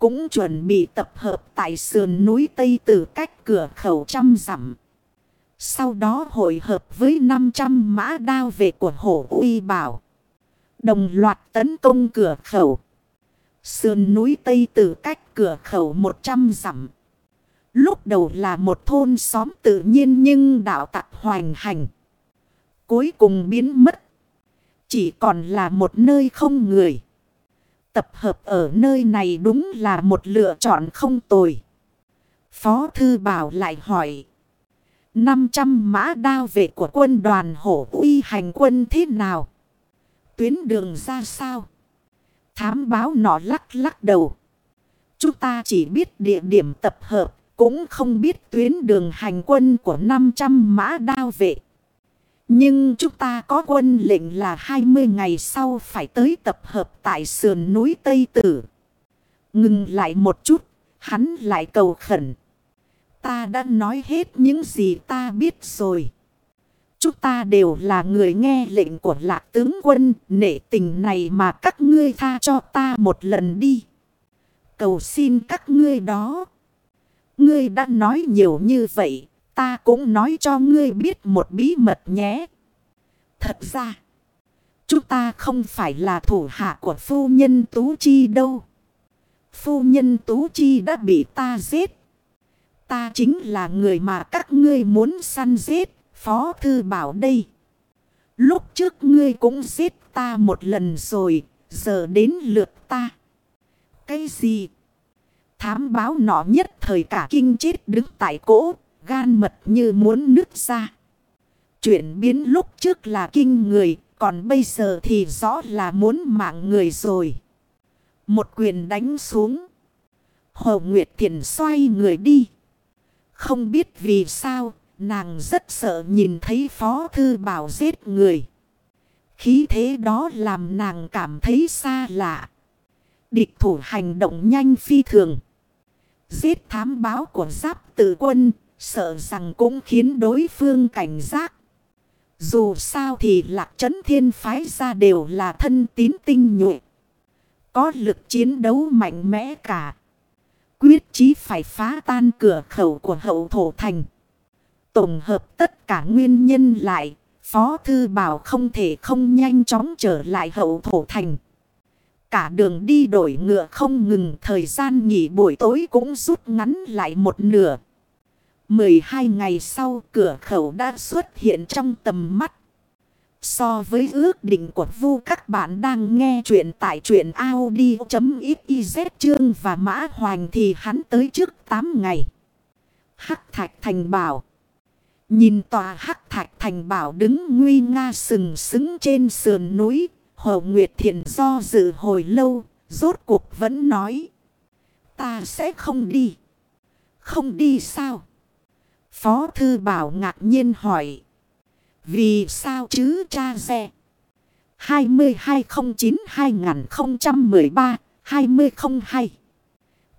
Cũng chuẩn bị tập hợp tại sườn núi Tây từ cách cửa khẩu trăm dặm. Sau đó hội hợp với 500 mã đao về của hổ uy bảo. Đồng loạt tấn công cửa khẩu. Sườn núi Tây từ cách cửa khẩu 100 dặm. Lúc đầu là một thôn xóm tự nhiên nhưng đạo tặc hoành hành. Cuối cùng biến mất. Chỉ còn là một nơi không người. Tập hợp ở nơi này đúng là một lựa chọn không tồi. Phó Thư Bảo lại hỏi. 500 mã đao vệ của quân đoàn hổ uy hành quân thế nào? Tuyến đường ra sao? Thám báo nọ lắc lắc đầu. Chúng ta chỉ biết địa điểm tập hợp, cũng không biết tuyến đường hành quân của 500 mã đao vệ. Nhưng chúng ta có quân lệnh là 20 ngày sau phải tới tập hợp tại sườn núi Tây Tử. Ngừng lại một chút, hắn lại cầu khẩn. Ta đã nói hết những gì ta biết rồi. Chúng ta đều là người nghe lệnh của lạc tướng quân, nể tình này mà các ngươi tha cho ta một lần đi. Cầu xin các ngươi đó. Ngươi đã nói nhiều như vậy, Ta cũng nói cho ngươi biết một bí mật nhé. Thật ra, chúng ta không phải là thủ hạ của phu nhân Tú Chi đâu. Phu nhân Tú Chi đã bị ta giết. Ta chính là người mà các ngươi muốn săn giết, Phó Thư Bảo đây. Lúc trước ngươi cũng giết ta một lần rồi, giờ đến lượt ta. Cái gì? Thám báo nọ nhất thời cả kinh chết đứng tại cỗ, gan mật như muốn nứt ra. Chuyển biến lúc trước là kinh người, còn bây giờ thì rõ là muốn mạng người rồi. Một quyền đánh xuống. Hồ Nguyệt Thiện xoay người đi. Không biết vì sao, nàng rất sợ nhìn thấy Phó Thư Bảo giết người. Khí thế đó làm nàng cảm thấy xa lạ. Địch thủ hành động nhanh phi thường. Giết thám báo của giáp tử quân Sợ rằng cũng khiến đối phương cảnh giác. Dù sao thì lạc trấn thiên phái ra đều là thân tín tinh nhuệ. Có lực chiến đấu mạnh mẽ cả. Quyết chí phải phá tan cửa khẩu của hậu thổ thành. Tổng hợp tất cả nguyên nhân lại. Phó Thư Bảo không thể không nhanh chóng trở lại hậu thổ thành. Cả đường đi đổi ngựa không ngừng, thời gian nghỉ buổi tối cũng rút ngắn lại một nửa. 12 ngày sau cửa khẩu đã xuất hiện trong tầm mắt. So với ước định của vu các bạn đang nghe chuyện tại chuyện Audi.xyz chương và mã hoành thì hắn tới trước 8 ngày. Hắc Thạch Thành bảo. Nhìn tòa Hắc Thạch Thành bảo đứng nguy nga sừng sững trên sườn núi. Hồ Nguyệt Thiện do dự hồi lâu, rốt cuộc vẫn nói. Ta sẽ không đi. Không đi sao? Phó Thư Bảo ngạc nhiên hỏi. Vì sao chứ cha xe? 2209-2013-2002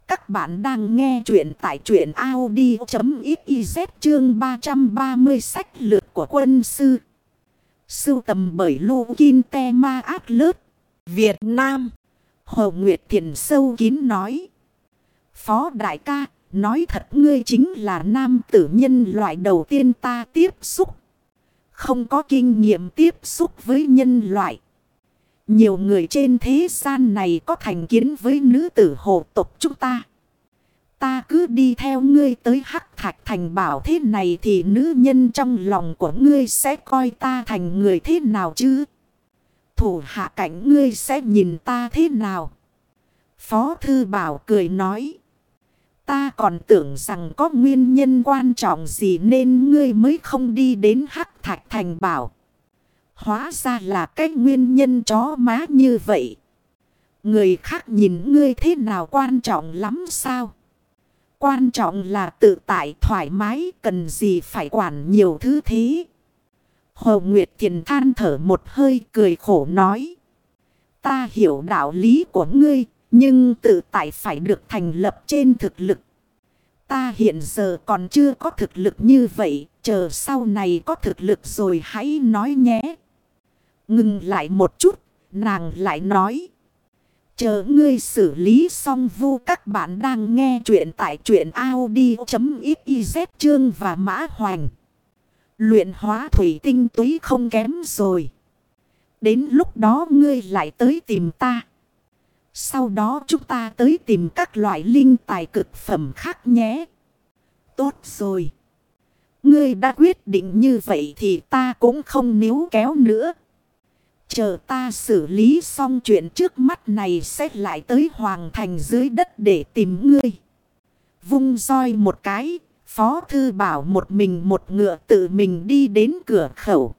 Các bạn đang nghe chuyện tại chuyện Audi.xyz chương 330 sách lược của quân sư. Sưu tầm bởi Lô Kinh Te Ma Át Lớt, Việt Nam. Hồ Nguyệt Thiền sâu kín nói. Phó đại ca, Nói thật ngươi chính là nam tử nhân loại đầu tiên ta tiếp xúc. Không có kinh nghiệm tiếp xúc với nhân loại. Nhiều người trên thế gian này có thành kiến với nữ tử hộ tộc chúng ta. Ta cứ đi theo ngươi tới hắc thạch thành bảo thế này thì nữ nhân trong lòng của ngươi sẽ coi ta thành người thế nào chứ? Thủ hạ cảnh ngươi sẽ nhìn ta thế nào? Phó thư bảo cười nói. Ta còn tưởng rằng có nguyên nhân quan trọng gì nên ngươi mới không đi đến hắc thạch thành bảo. Hóa ra là cái nguyên nhân chó má như vậy. Người khác nhìn ngươi thế nào quan trọng lắm sao? Quan trọng là tự tại, thoải mái, cần gì phải quản nhiều thứ thế. Hồ Nguyệt Thiền than thở một hơi, cười khổ nói. Ta hiểu đạo lý của ngươi nhưng tự tại phải được thành lập trên thực lực. Ta hiện giờ còn chưa có thực lực như vậy. Chờ sau này có thực lực rồi hãy nói nhé. Ngừng lại một chút. Nàng lại nói. Chờ ngươi xử lý xong vu các bạn đang nghe chuyện tại chuyện Audi.xyz chương và mã hoành. Luyện hóa thủy tinh túy không kém rồi. Đến lúc đó ngươi lại tới tìm ta. Sau đó chúng ta tới tìm các loại linh tài cực phẩm khác nhé. Tốt rồi. Ngươi đã quyết định như vậy thì ta cũng không níu kéo nữa. Chờ ta xử lý xong chuyện trước mắt này sẽ lại tới hoàng thành dưới đất để tìm ngươi. Vung roi một cái, phó thư bảo một mình một ngựa tự mình đi đến cửa khẩu.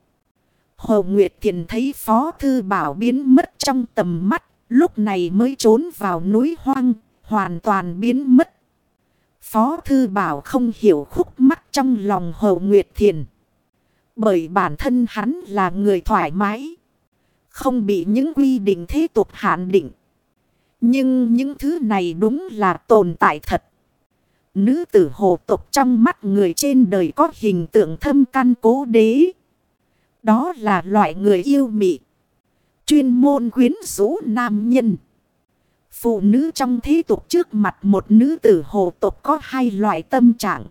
Hồ Nguyệt Thiền thấy phó thư bảo biến mất trong tầm mắt, lúc này mới trốn vào núi hoang, hoàn toàn biến mất. Phó thư bảo không hiểu khúc mắc trong lòng Hồ Nguyệt Thiền. Bởi bản thân hắn là người thoải mái. Không bị những quy định thế tục hạn định. Nhưng những thứ này đúng là tồn tại thật. Nữ tử hồ tục trong mắt người trên đời có hình tượng thâm căn cố đế. Đó là loại người yêu mị. Chuyên môn quyến rũ nam nhân. Phụ nữ trong thế tục trước mặt một nữ tử hồ tục có hai loại tâm trạng.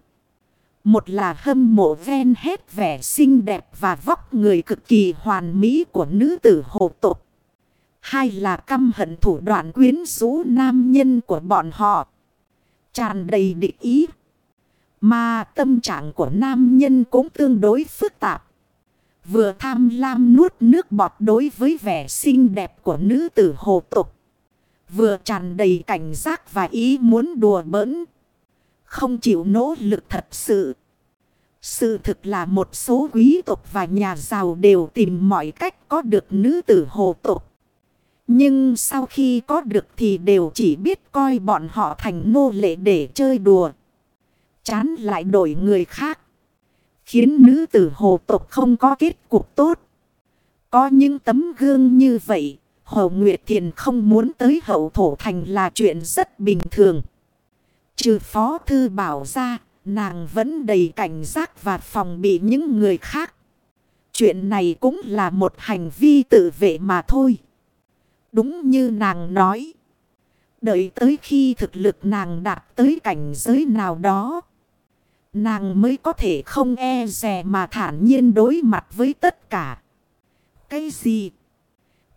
Một là hâm mộ ven hết vẻ xinh đẹp và vóc người cực kỳ hoàn mỹ của nữ tử hồ tục. Hai là căm hận thủ đoạn quyến rũ nam nhân của bọn họ. Tràn đầy địch ý. Mà tâm trạng của nam nhân cũng tương đối phức tạp. Vừa tham lam nuốt nước bọt đối với vẻ xinh đẹp của nữ tử hồ tục. Vừa tràn đầy cảnh giác và ý muốn đùa bỡn. Không chịu nỗ lực thật sự. Sự thực là một số quý tộc và nhà giàu đều tìm mọi cách có được nữ tử hồ tục. Nhưng sau khi có được thì đều chỉ biết coi bọn họ thành nô lệ để chơi đùa. Chán lại đổi người khác. Khiến nữ tử hồ tộc không có kết cục tốt. Có những tấm gương như vậy, Hồ Nguyệt Thiền không muốn tới hậu thổ thành là chuyện rất bình thường. Trừ phó thư bảo ra, nàng vẫn đầy cảnh giác và phòng bị những người khác. Chuyện này cũng là một hành vi tự vệ mà thôi. Đúng như nàng nói. Đợi tới khi thực lực nàng đạt tới cảnh giới nào đó. Nàng mới có thể không e rè mà thản nhiên đối mặt với tất cả. Cái gì?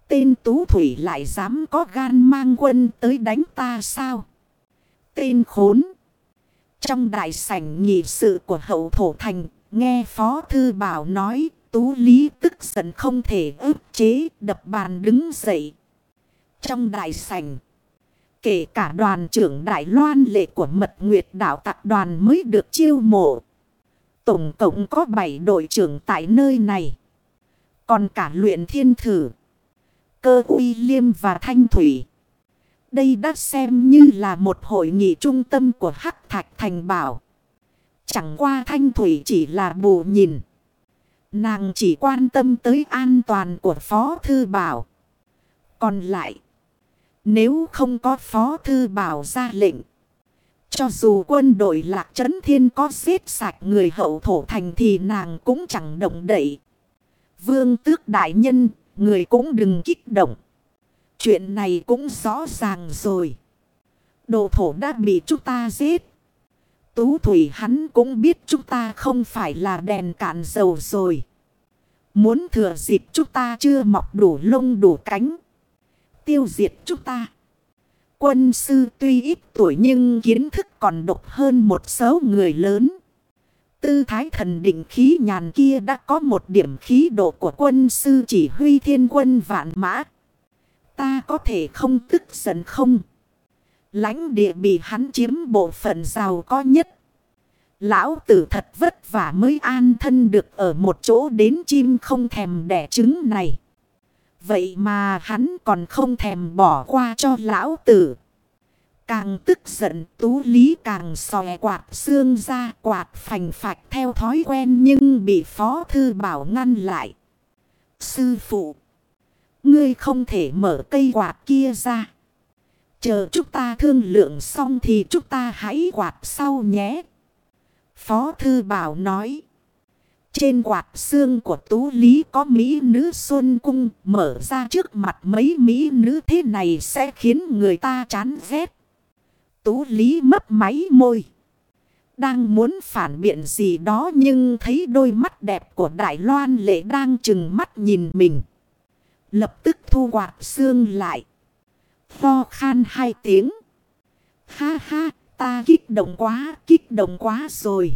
Tên Tú Thủy lại dám có gan mang quân tới đánh ta sao? Tên khốn. Trong đại sảnh nghị sự của hậu thổ thành, nghe Phó Thư Bảo nói, Tú Lý tức giận không thể ức chế, đập bàn đứng dậy. Trong đại sảnh, kể cả đoàn trưởng Đại Loan lệ của Mật Nguyệt Đảo Tạc đoàn mới được chiêu mộ. Tổng cộng có 7 đội trưởng tại nơi này. Còn cả luyện thiên thử, cơ uy liêm và thanh thủy. Đây đã xem như là một hội nghị trung tâm của Hắc Thạch Thành Bảo. Chẳng qua Thanh Thủy chỉ là bù nhìn. Nàng chỉ quan tâm tới an toàn của Phó Thư Bảo. Còn lại, nếu không có Phó Thư Bảo ra lệnh, cho dù quân đội Lạc Trấn Thiên có xếp sạch người hậu thổ thành thì nàng cũng chẳng động đậy. Vương tước đại nhân, người cũng đừng kích động. Chuyện này cũng rõ ràng rồi. Đồ thổ đã bị chúng ta giết. Tú Thủy hắn cũng biết chúng ta không phải là đèn cạn dầu rồi. Muốn thừa dịp chúng ta chưa mọc đủ lông đủ cánh. Tiêu diệt chúng ta. Quân sư tuy ít tuổi nhưng kiến thức còn độc hơn một số người lớn. Tư thái thần định khí nhàn kia đã có một điểm khí độ của quân sư chỉ huy thiên quân vạn mã. Ta có thể không tức giận không? lãnh địa bị hắn chiếm bộ phận giàu có nhất. Lão tử thật vất vả mới an thân được ở một chỗ đến chim không thèm đẻ trứng này. Vậy mà hắn còn không thèm bỏ qua cho lão tử. Càng tức giận tú lý càng xòe quạt xương ra quạt phành phạch theo thói quen nhưng bị phó thư bảo ngăn lại. Sư phụ, ngươi không thể mở cây quạt kia ra. Chờ chúng ta thương lượng xong thì chúng ta hãy quạt sau nhé. Phó Thư Bảo nói. Trên quạt xương của Tú Lý có Mỹ nữ Xuân Cung mở ra trước mặt mấy Mỹ nữ thế này sẽ khiến người ta chán ghét. Tú Lý mấp máy môi. Đang muốn phản biện gì đó nhưng thấy đôi mắt đẹp của Đại Loan lệ đang chừng mắt nhìn mình. Lập tức thu quạt xương lại. Pho khan hai tiếng. Ha ha, ta kích động quá, kích động quá rồi.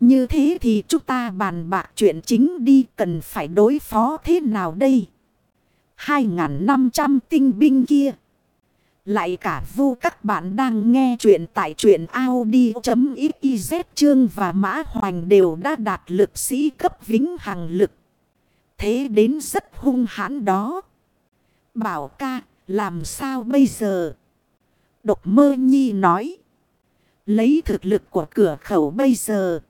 Như thế thì chúng ta bàn bạc chuyện chính đi cần phải đối phó thế nào đây? 2.500 tinh binh kia. Lại cả vu các bạn đang nghe chuyện tại chuyện Audi.xyz chương và mã hoành đều đã đạt lực sĩ cấp vĩnh hằng lực. Thế đến rất hung hãn đó. Bảo ca, làm sao bây giờ? Độc mơ nhi nói. Lấy thực lực của cửa khẩu bây giờ.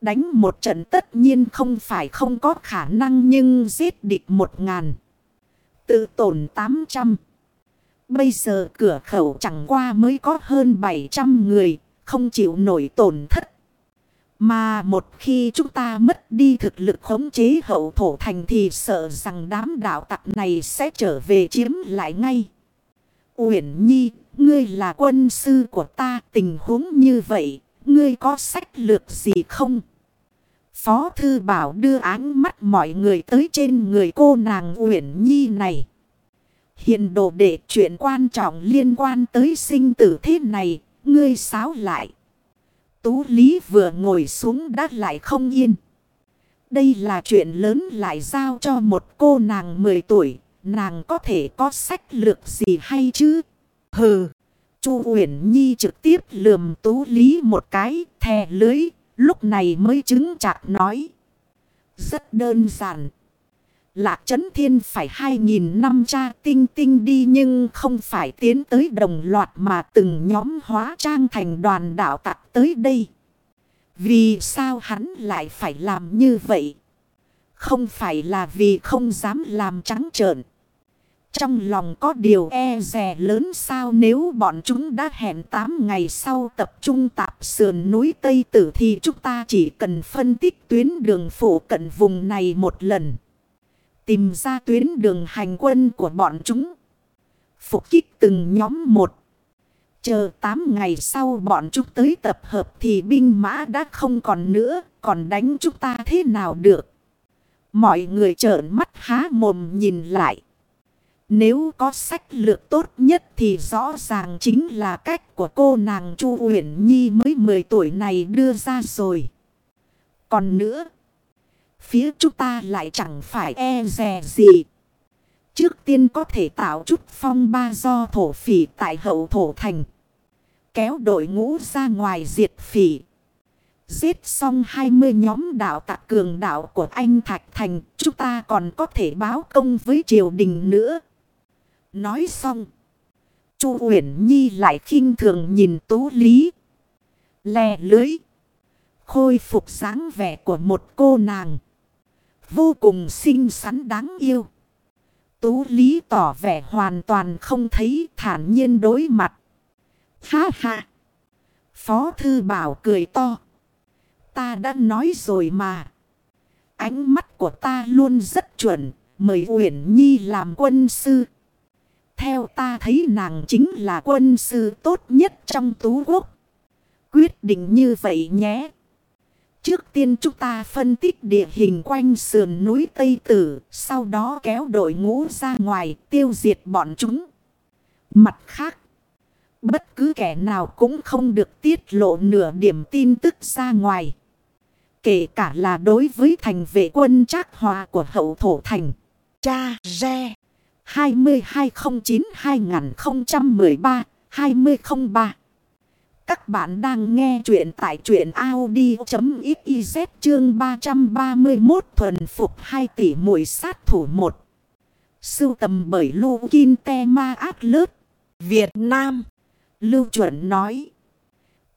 Đánh một trận tất nhiên không phải không có khả năng nhưng giết địch một ngàn. Tự tổn tám trăm. Bây giờ cửa khẩu chẳng qua mới có hơn bảy trăm người, không chịu nổi tổn thất. Mà một khi chúng ta mất đi thực lực khống chế hậu thổ thành thì sợ rằng đám đạo tặc này sẽ trở về chiếm lại ngay. Uyển Nhi, ngươi là quân sư của ta tình huống như vậy, ngươi có sách lược gì không? Phó Thư Bảo đưa áng mắt mọi người tới trên người cô nàng Uyển Nhi này. Hiện đồ để chuyện quan trọng liên quan tới sinh tử thế này, ngươi sáo lại. Tú Lý vừa ngồi xuống đã lại không yên. Đây là chuyện lớn lại giao cho một cô nàng 10 tuổi. Nàng có thể có sách lược gì hay chứ? Hừ. Chu Uyển Nhi trực tiếp lườm Tú Lý một cái thè lưới. Lúc này mới chứng chạc nói. Rất đơn giản. Lạc chấn thiên phải hai nghìn năm cha tinh tinh đi nhưng không phải tiến tới đồng loạt mà từng nhóm hóa trang thành đoàn đạo tặc tới đây. Vì sao hắn lại phải làm như vậy? Không phải là vì không dám làm trắng trợn. Trong lòng có điều e rè lớn sao nếu bọn chúng đã hẹn 8 ngày sau tập trung tạp sườn núi Tây Tử thì chúng ta chỉ cần phân tích tuyến đường phủ cận vùng này một lần. Tìm ra tuyến đường hành quân của bọn chúng. Phục kích từng nhóm một. Chờ 8 ngày sau bọn chúng tới tập hợp thì binh mã đã không còn nữa. Còn đánh chúng ta thế nào được? Mọi người trợn mắt há mồm nhìn lại. Nếu có sách lược tốt nhất thì rõ ràng chính là cách của cô nàng Chu Uyển Nhi mới 10 tuổi này đưa ra rồi. Còn nữa, phía chúng ta lại chẳng phải e rè gì. Trước tiên có thể tạo chút phong ba do thổ phỉ tại hậu thổ thành. Kéo đội ngũ ra ngoài diệt phỉ. Giết xong 20 nhóm đạo tạc cường đạo của anh Thạch Thành. Chúng ta còn có thể báo công với triều đình nữa. Nói xong. Chu Uyển Nhi lại khinh thường nhìn Tú Lý. Lè lưới. Khôi phục dáng vẻ của một cô nàng. Vô cùng xinh xắn đáng yêu. Tú Lý tỏ vẻ hoàn toàn không thấy thản nhiên đối mặt. Ha ha. Phó Thư Bảo cười to. Ta đã nói rồi mà. Ánh mắt của ta luôn rất chuẩn. Mời Uyển Nhi làm quân sư. Theo ta thấy nàng chính là quân sư tốt nhất trong tú quốc. Quyết định như vậy nhé. Trước tiên chúng ta phân tích địa hình quanh sườn núi Tây Tử, sau đó kéo đội ngũ ra ngoài tiêu diệt bọn chúng. Mặt khác, bất cứ kẻ nào cũng không được tiết lộ nửa điểm tin tức ra ngoài. Kể cả là đối với thành vệ quân trác hòa của hậu thổ thành. Cha Re 2209-2013-2003 Các bạn đang nghe chuyện tại chuyện Audi.xyz chương 331 thuần phục 2 tỷ mũi sát thủ 1. Sưu tầm bởi Lô Kinh Te Ma Át Lớt, Việt Nam. Lưu chuẩn nói.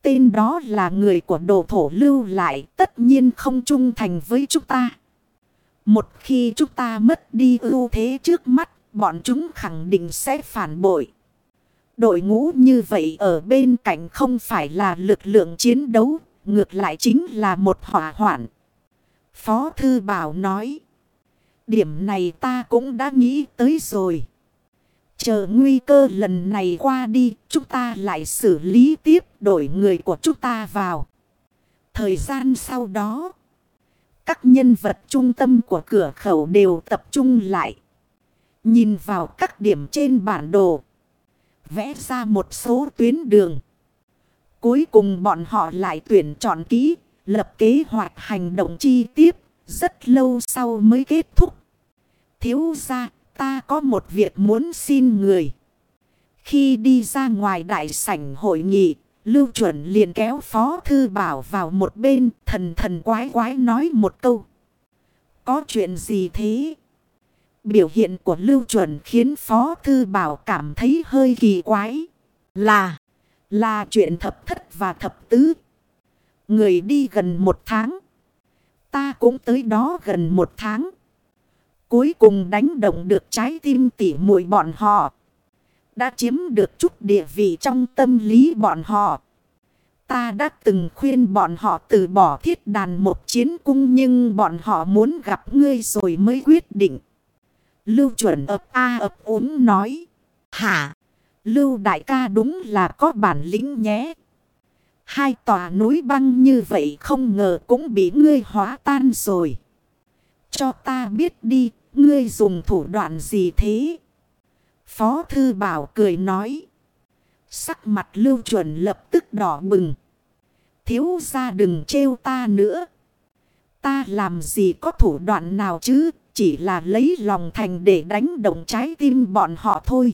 Tên đó là người của đồ thổ lưu lại tất nhiên không trung thành với chúng ta. Một khi chúng ta mất đi ưu thế trước mắt, bọn chúng khẳng định sẽ phản bội. Đội ngũ như vậy ở bên cạnh không phải là lực lượng chiến đấu, ngược lại chính là một hỏa hoạn. Phó Thư Bảo nói, điểm này ta cũng đã nghĩ tới rồi. Chờ nguy cơ lần này qua đi, chúng ta lại xử lý tiếp đổi người của chúng ta vào. Thời gian sau đó, các nhân vật trung tâm của cửa khẩu đều tập trung lại. Nhìn vào các điểm trên bản đồ. Vẽ ra một số tuyến đường. Cuối cùng bọn họ lại tuyển chọn kỹ, lập kế hoạch hành động chi tiết, rất lâu sau mới kết thúc. Thiếu ra, ta có một việc muốn xin người. Khi đi ra ngoài đại sảnh hội nghị, Lưu chuẩn liền kéo Phó Thư Bảo vào một bên thần thần quái quái nói một câu. Có chuyện gì thế? Biểu hiện của Lưu chuẩn khiến Phó Thư Bảo cảm thấy hơi kỳ quái. Là, là chuyện thập thất và thập tứ. Người đi gần một tháng. Ta cũng tới đó gần một tháng. Cuối cùng đánh động được trái tim tỉ muội bọn họ. Đã chiếm được chút địa vị trong tâm lý bọn họ. Ta đã từng khuyên bọn họ từ bỏ thiết đàn một chiến cung nhưng bọn họ muốn gặp ngươi rồi mới quyết định. Lưu chuẩn ập a ập ốm nói. Hả? Lưu đại ca đúng là có bản lĩnh nhé. Hai tòa núi băng như vậy không ngờ cũng bị ngươi hóa tan rồi. Cho ta biết đi, ngươi dùng thủ đoạn gì thế? Phó Thư Bảo cười nói. Sắc mặt lưu chuẩn lập tức đỏ bừng. Thiếu ra đừng trêu ta nữa. Ta làm gì có thủ đoạn nào chứ? Chỉ là lấy lòng thành để đánh động trái tim bọn họ thôi.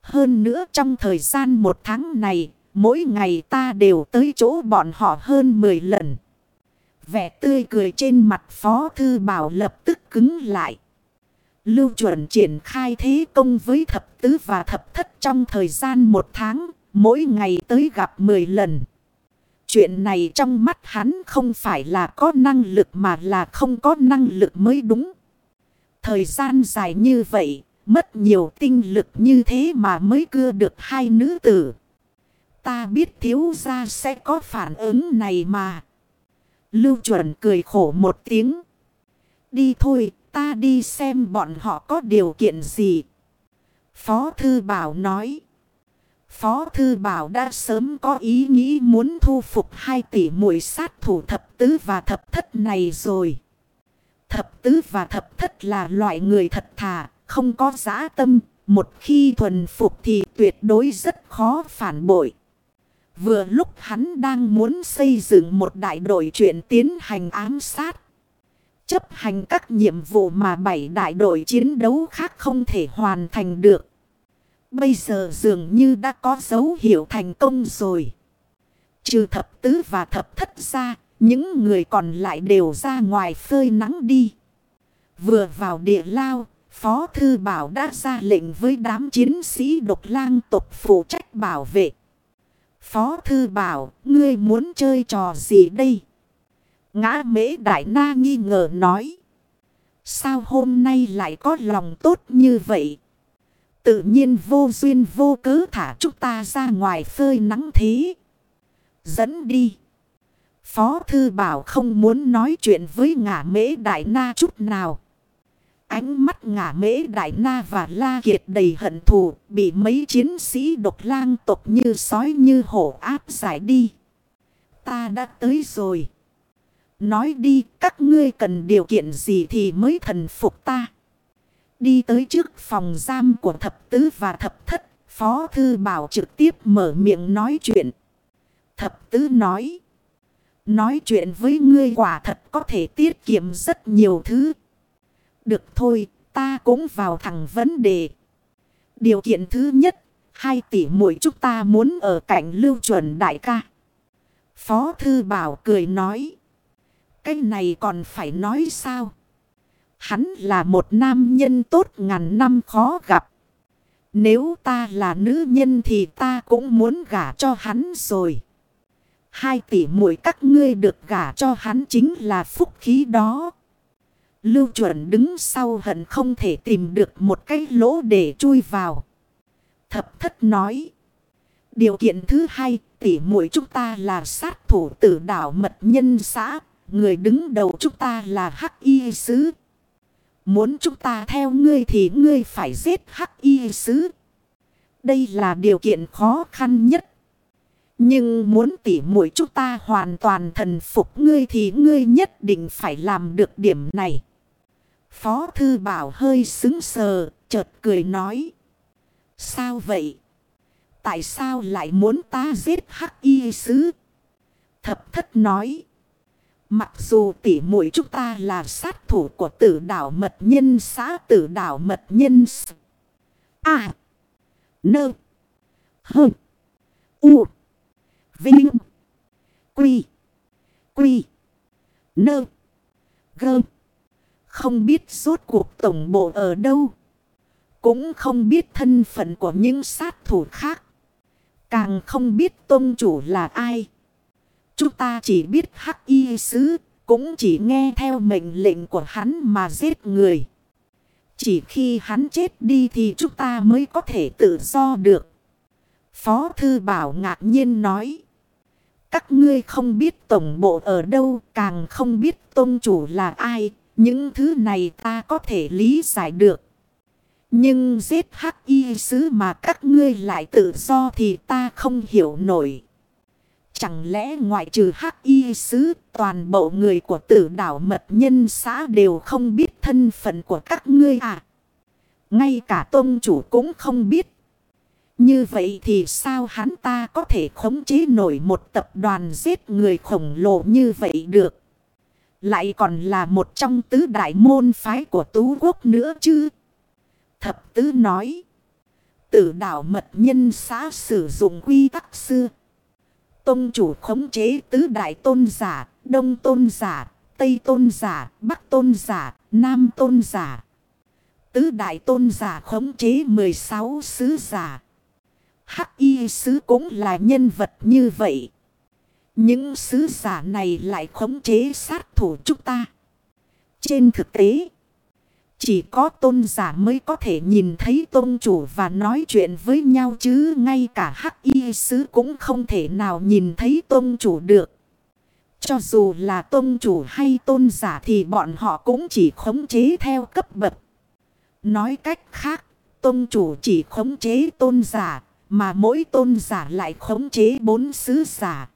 Hơn nữa trong thời gian một tháng này, mỗi ngày ta đều tới chỗ bọn họ hơn 10 lần. Vẻ tươi cười trên mặt Phó Thư Bảo lập tức cứng lại. Lưu chuẩn triển khai thế công với thập tứ và thập thất trong thời gian một tháng, mỗi ngày tới gặp 10 lần. Chuyện này trong mắt hắn không phải là có năng lực mà là không có năng lực mới đúng. Thời gian dài như vậy, mất nhiều tinh lực như thế mà mới cưa được hai nữ tử. Ta biết thiếu gia sẽ có phản ứng này mà. Lưu chuẩn cười khổ một tiếng. Đi thôi, ta đi xem bọn họ có điều kiện gì. Phó Thư Bảo nói. Phó Thư Bảo đã sớm có ý nghĩ muốn thu phục hai tỷ mũi sát thủ thập tứ và thập thất này rồi. Thập tứ và thập thất là loại người thật thà, không có giã tâm. Một khi thuần phục thì tuyệt đối rất khó phản bội. Vừa lúc hắn đang muốn xây dựng một đại đội chuyện tiến hành ám sát. Chấp hành các nhiệm vụ mà bảy đại đội chiến đấu khác không thể hoàn thành được. Bây giờ dường như đã có dấu hiệu thành công rồi. Trừ thập tứ và thập thất ra, những người còn lại đều ra ngoài phơi nắng đi. Vừa vào địa lao, Phó Thư Bảo đã ra lệnh với đám chiến sĩ độc lang tộc phụ trách bảo vệ. Phó Thư Bảo, ngươi muốn chơi trò gì đây? Ngã mễ đại na nghi ngờ nói. Sao hôm nay lại có lòng tốt như vậy? Tự nhiên vô duyên vô cớ thả chúng ta ra ngoài phơi nắng thế. Dẫn đi. Phó Thư Bảo không muốn nói chuyện với ngả mễ đại na chút nào. Ánh mắt ngả mễ đại na và la kiệt đầy hận thù, bị mấy chiến sĩ độc lang tộc như sói như hổ áp giải đi. Ta đã tới rồi. Nói đi, các ngươi cần điều kiện gì thì mới thần phục ta. Đi tới trước phòng giam của thập tứ và thập thất. Phó Thư Bảo trực tiếp mở miệng nói chuyện. Thập tứ nói. Nói chuyện với ngươi quả thật có thể tiết kiệm rất nhiều thứ. Được thôi, ta cũng vào thẳng vấn đề. Điều kiện thứ nhất, hai tỷ muội chúng ta muốn ở cạnh lưu chuẩn đại ca. Phó Thư Bảo cười nói. Cái này còn phải nói sao? Hắn là một nam nhân tốt ngàn năm khó gặp. Nếu ta là nữ nhân thì ta cũng muốn gả cho hắn rồi. Hai tỷ muội các ngươi được gả cho hắn chính là phúc khí đó. Lưu chuẩn đứng sau hận không thể tìm được một cái lỗ để chui vào. Thập thất nói. Điều kiện thứ hai, tỷ muội chúng ta là sát thủ tử đảo mật nhân xã. Người đứng đầu chúng ta là hắc y sứ. Muốn chúng ta theo ngươi thì ngươi phải giết hắc y sứ. Đây là điều kiện khó khăn nhất. Nhưng muốn tỉ muội chúng ta hoàn toàn thần phục ngươi thì ngươi nhất định phải làm được điểm này. Phó Thư Bảo hơi xứng sờ, chợt cười nói. Sao vậy? Tại sao lại muốn ta giết hắc y sứ? Thập thất nói. Mặc dù tỉ muội chúng ta là sát thủ của tử đảo mật nhân xã tử đảo mật nhân À. Nơ. Hơ. U. Vinh. Quy. Quy. Nơ. Gơ. Không biết rốt cuộc tổng bộ ở đâu. Cũng không biết thân phận của những sát thủ khác. Càng không biết tôn chủ là ai. Chúng ta chỉ biết hắc y sứ. Cũng chỉ nghe theo mệnh lệnh của hắn mà giết người. Chỉ khi hắn chết đi thì chúng ta mới có thể tự do được. Phó Thư Bảo ngạc nhiên nói. Các ngươi không biết tổng bộ ở đâu, càng không biết tôn chủ là ai. Những thứ này ta có thể lý giải được. Nhưng giết hắc y sứ mà các ngươi lại tự do thì ta không hiểu nổi. Chẳng lẽ ngoại trừ hắc y sứ toàn bộ người của tử đảo mật nhân xã đều không biết thân phận của các ngươi à? Ngay cả tôn chủ cũng không biết. Như vậy thì sao hắn ta có thể khống chế nổi một tập đoàn giết người khổng lồ như vậy được? Lại còn là một trong tứ đại môn phái của tú quốc nữa chứ? Thập tứ nói. Tử đảo mật nhân xã sử dụng quy tắc xưa. Tông chủ khống chế tứ đại tôn giả, đông tôn giả, tây tôn giả, bắc tôn giả, nam tôn giả. Tứ đại tôn giả khống chế 16 sứ giả. Hắc y sứ cũng là nhân vật như vậy. Những sứ giả này lại khống chế sát thủ chúng ta. Trên thực tế, chỉ có tôn giả mới có thể nhìn thấy tôn chủ và nói chuyện với nhau chứ ngay cả hắc y sứ cũng không thể nào nhìn thấy tôn chủ được. Cho dù là tôn chủ hay tôn giả thì bọn họ cũng chỉ khống chế theo cấp bậc. Nói cách khác, tôn chủ chỉ khống chế tôn giả, mà mỗi tôn giả lại khống chế bốn sứ giả.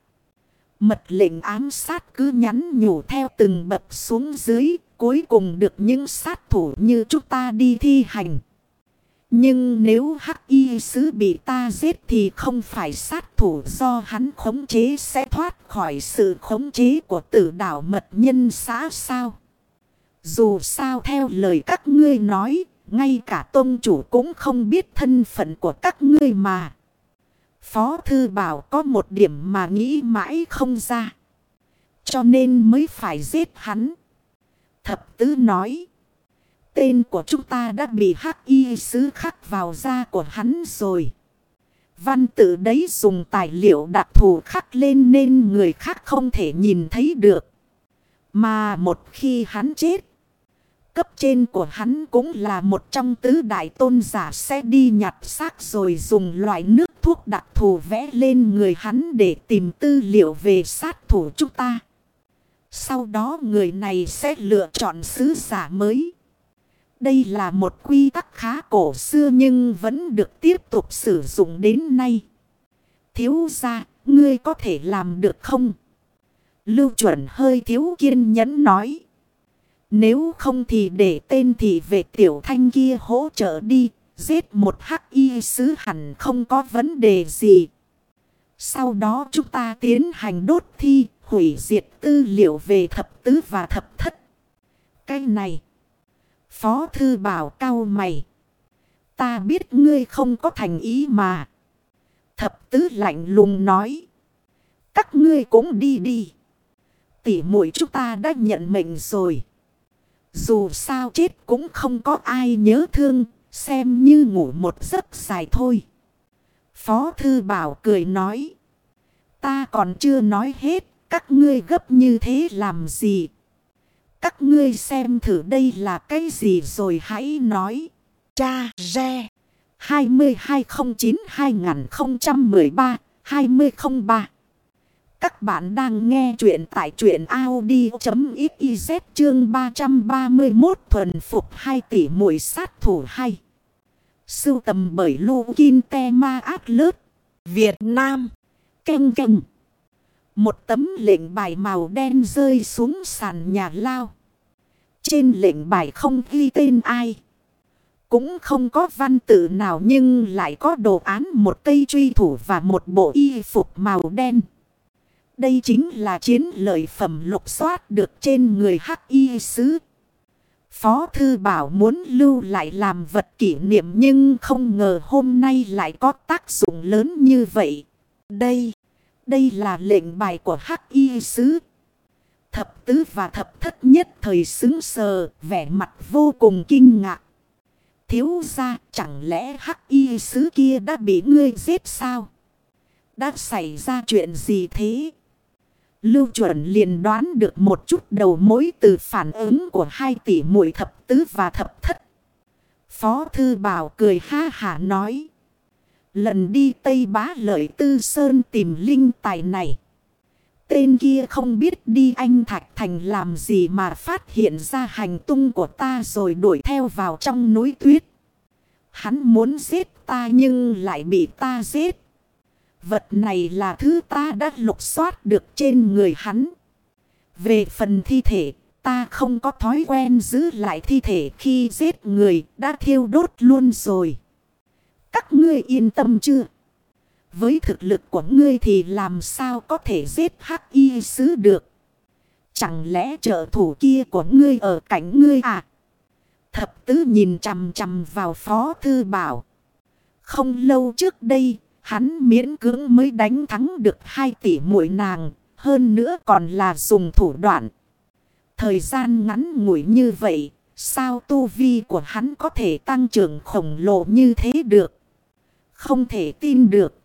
Mật lệnh ám sát cứ nhắn nhủ theo từng bậc xuống dưới, cuối cùng được những sát thủ như chúng ta đi thi hành. Nhưng nếu hắc y sứ bị ta giết thì không phải sát thủ do hắn khống chế sẽ thoát khỏi sự khống chế của tử đảo mật nhân xã sao. Dù sao theo lời các ngươi nói, ngay cả tôn chủ cũng không biết thân phận của các ngươi mà. Phó Thư Bảo có một điểm mà nghĩ mãi không ra. Cho nên mới phải giết hắn. Thập tứ nói. Tên của chúng ta đã bị hắc y sứ khắc vào da của hắn rồi. Văn tự đấy dùng tài liệu đặc thù khắc lên nên người khác không thể nhìn thấy được. Mà một khi hắn chết. Cấp trên của hắn cũng là một trong tứ đại tôn giả sẽ đi nhặt xác rồi dùng loại nước thuốc đặc thù vẽ lên người hắn để tìm tư liệu về sát thủ chúng ta. Sau đó người này sẽ lựa chọn sứ giả mới. Đây là một quy tắc khá cổ xưa nhưng vẫn được tiếp tục sử dụng đến nay. Thiếu ra, ngươi có thể làm được không? Lưu chuẩn hơi thiếu kiên nhẫn nói. Nếu không thì để tên thị vệ tiểu thanh kia hỗ trợ đi, Giết một hắc y sứ hẳn không có vấn đề gì. Sau đó chúng ta tiến hành đốt thi, hủy diệt tư liệu về thập tứ và thập thất. Cái này. Phó thư bảo cao mày. Ta biết ngươi không có thành ý mà. Thập tứ lạnh lùng nói. Các ngươi cũng đi đi. Tỉ muội chúng ta đã nhận mệnh rồi. Dù sao chết cũng không có ai nhớ thương. Xem như ngủ một giấc dài thôi. Phó thư bảo cười nói. Ta còn chưa nói hết. Các ngươi gấp như thế làm gì? Các ngươi xem thử đây là cái gì rồi hãy nói. Cha Re 2209-2013-2003 các bạn đang nghe chuyện tại truyện Audi.xyz chương 331 thuần phục 2 tỷ mũi sát thủ 2. Sưu tầm bởi Lô Kinh Te Ma Át Lớt Việt Nam Canh canh một tấm lệnh bài màu đen rơi xuống sàn nhà lao. Trên lệnh bài không ghi tên ai. Cũng không có văn tự nào nhưng lại có đồ án, một cây truy thủ và một bộ y phục màu đen. Đây chính là chiến lợi phẩm lục soát được trên người hắc y sứ. Phó Thư Bảo muốn lưu lại làm vật kỷ niệm nhưng không ngờ hôm nay lại có tác dụng lớn như vậy. Đây đây là lệnh bài của Hắc Y Sứ. Thập tứ và thập thất nhất thời xứng sờ, vẻ mặt vô cùng kinh ngạc. Thiếu ra chẳng lẽ Hắc Y Sứ kia đã bị ngươi giết sao? Đã xảy ra chuyện gì thế? Lưu chuẩn liền đoán được một chút đầu mối từ phản ứng của hai tỷ muội thập tứ và thập thất. Phó Thư Bảo cười ha hả nói. Lần đi Tây Bá Lợi Tư Sơn tìm linh tài này. Tên kia không biết đi anh Thạch Thành làm gì mà phát hiện ra hành tung của ta rồi đuổi theo vào trong núi tuyết. Hắn muốn giết ta nhưng lại bị ta giết. Vật này là thứ ta đã lục soát được trên người hắn. Về phần thi thể, ta không có thói quen giữ lại thi thể khi giết người đã thiêu đốt luôn rồi. Các ngươi yên tâm chưa? Với thực lực của ngươi thì làm sao có thể giết hắc y sứ được? Chẳng lẽ trợ thủ kia của ngươi ở cạnh ngươi à? Thập tứ nhìn chằm chằm vào phó thư bảo. Không lâu trước đây, hắn miễn cưỡng mới đánh thắng được hai tỷ muội nàng. Hơn nữa còn là dùng thủ đoạn. Thời gian ngắn ngủi như vậy, sao tu vi của hắn có thể tăng trưởng khổng lồ như thế được? Không thể tin được.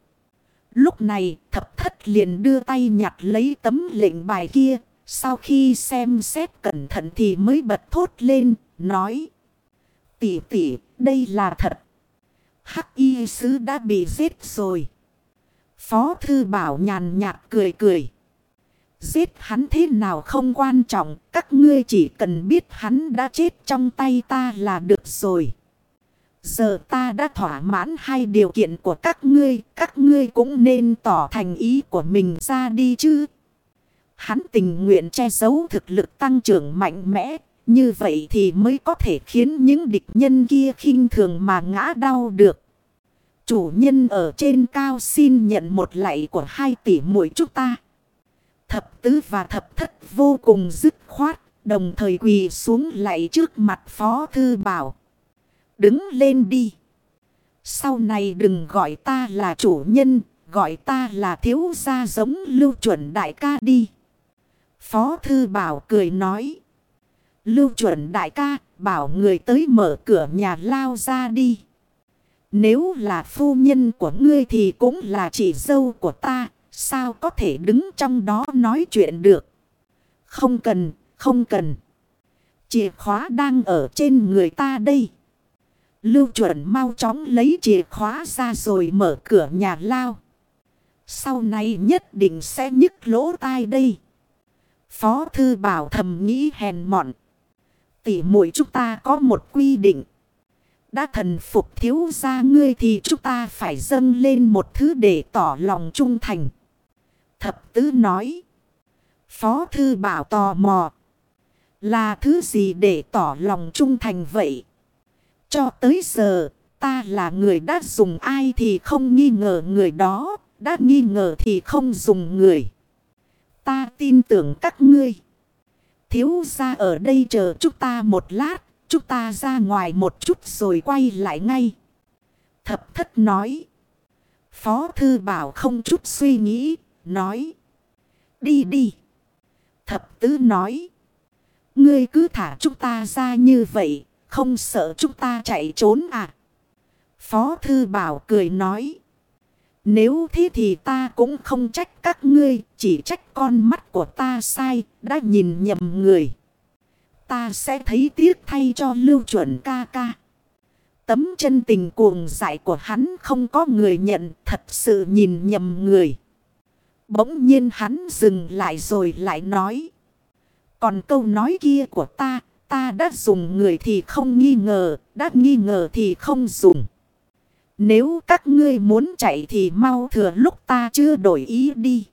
Lúc này thập thất liền đưa tay nhặt lấy tấm lệnh bài kia. Sau khi xem xét cẩn thận thì mới bật thốt lên, nói. Tỷ tỷ, đây là thật. Hắc y sứ đã bị giết rồi. Phó thư bảo nhàn nhạt cười cười. Giết hắn thế nào không quan trọng, các ngươi chỉ cần biết hắn đã chết trong tay ta là được rồi. Giờ ta đã thỏa mãn hai điều kiện của các ngươi. Các ngươi cũng nên tỏ thành ý của mình ra đi chứ. Hắn tình nguyện che giấu thực lực tăng trưởng mạnh mẽ. Như vậy thì mới có thể khiến những địch nhân kia khinh thường mà ngã đau được. Chủ nhân ở trên cao xin nhận một lạy của hai tỷ muội chúng ta. Thập tứ và thập thất vô cùng dứt khoát. Đồng thời quỳ xuống lạy trước mặt phó thư bảo. Đứng lên đi. Sau này đừng gọi ta là chủ nhân, gọi ta là thiếu gia giống lưu chuẩn đại ca đi. Phó thư bảo cười nói. Lưu chuẩn đại ca, bảo người tới mở cửa nhà lao ra đi. Nếu là phu nhân của ngươi thì cũng là chị dâu của ta, sao có thể đứng trong đó nói chuyện được. Không cần, không cần. Chìa khóa đang ở trên người ta đây. Lưu chuẩn mau chóng lấy chìa khóa ra rồi mở cửa nhà lao. Sau này nhất định sẽ nhức lỗ tai đây. Phó thư bảo thầm nghĩ hèn mọn. Tỉ muội chúng ta có một quy định. Đã thần phục thiếu gia ngươi thì chúng ta phải dâng lên một thứ để tỏ lòng trung thành. Thập tứ nói. Phó thư bảo tò mò. Là thứ gì để tỏ lòng trung thành vậy? Cho tới giờ, Ta là người đã dùng ai thì không nghi ngờ người đó. Đã nghi ngờ thì không dùng người. Ta tin tưởng các ngươi. Thiếu ra ở đây chờ chúng ta một lát. Chúng ta ra ngoài một chút rồi quay lại ngay. Thập thất nói. Phó thư bảo không chút suy nghĩ. Nói. Đi đi. Thập tứ nói. Ngươi cứ thả chúng ta ra như vậy. Không sợ chúng ta chạy trốn à. Phó thư bảo cười nói. Nếu thế thì ta cũng không trách các ngươi. Chỉ trách con mắt của ta sai. Đã nhìn nhầm người. Ta sẽ thấy tiếc thay cho lưu chuẩn ca ca. Tấm chân tình cuồng dại của hắn không có người nhận. Thật sự nhìn nhầm người. Bỗng nhiên hắn dừng lại rồi lại nói. Còn câu nói kia của ta, ta đã dùng người thì không nghi ngờ, đã nghi ngờ thì không dùng. Nếu các ngươi muốn chạy thì mau thừa lúc ta chưa đổi ý đi.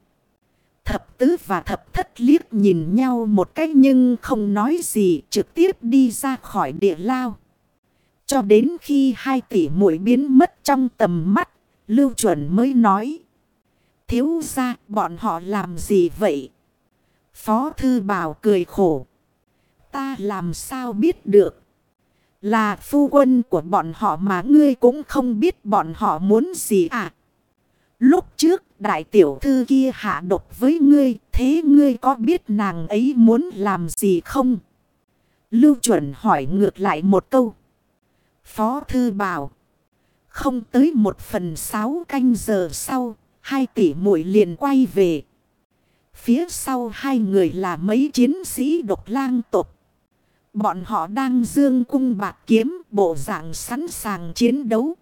Thập tứ và thập thất liếc nhìn nhau một cách nhưng không nói gì trực tiếp đi ra khỏi địa lao. Cho đến khi hai tỷ mũi biến mất trong tầm mắt, Lưu chuẩn mới nói. Thiếu ra bọn họ làm gì vậy? Phó thư bảo cười khổ. Ta làm sao biết được? Là phu quân của bọn họ mà ngươi cũng không biết bọn họ muốn gì à? Lúc trước đại tiểu thư kia hạ độc với ngươi, thế ngươi có biết nàng ấy muốn làm gì không? Lưu chuẩn hỏi ngược lại một câu. Phó thư bảo. Không tới một phần sáu canh giờ sau, hai tỷ muội liền quay về. Phía sau hai người là mấy chiến sĩ độc lang tộc. Bọn họ đang dương cung bạc kiếm bộ dạng sẵn sàng chiến đấu.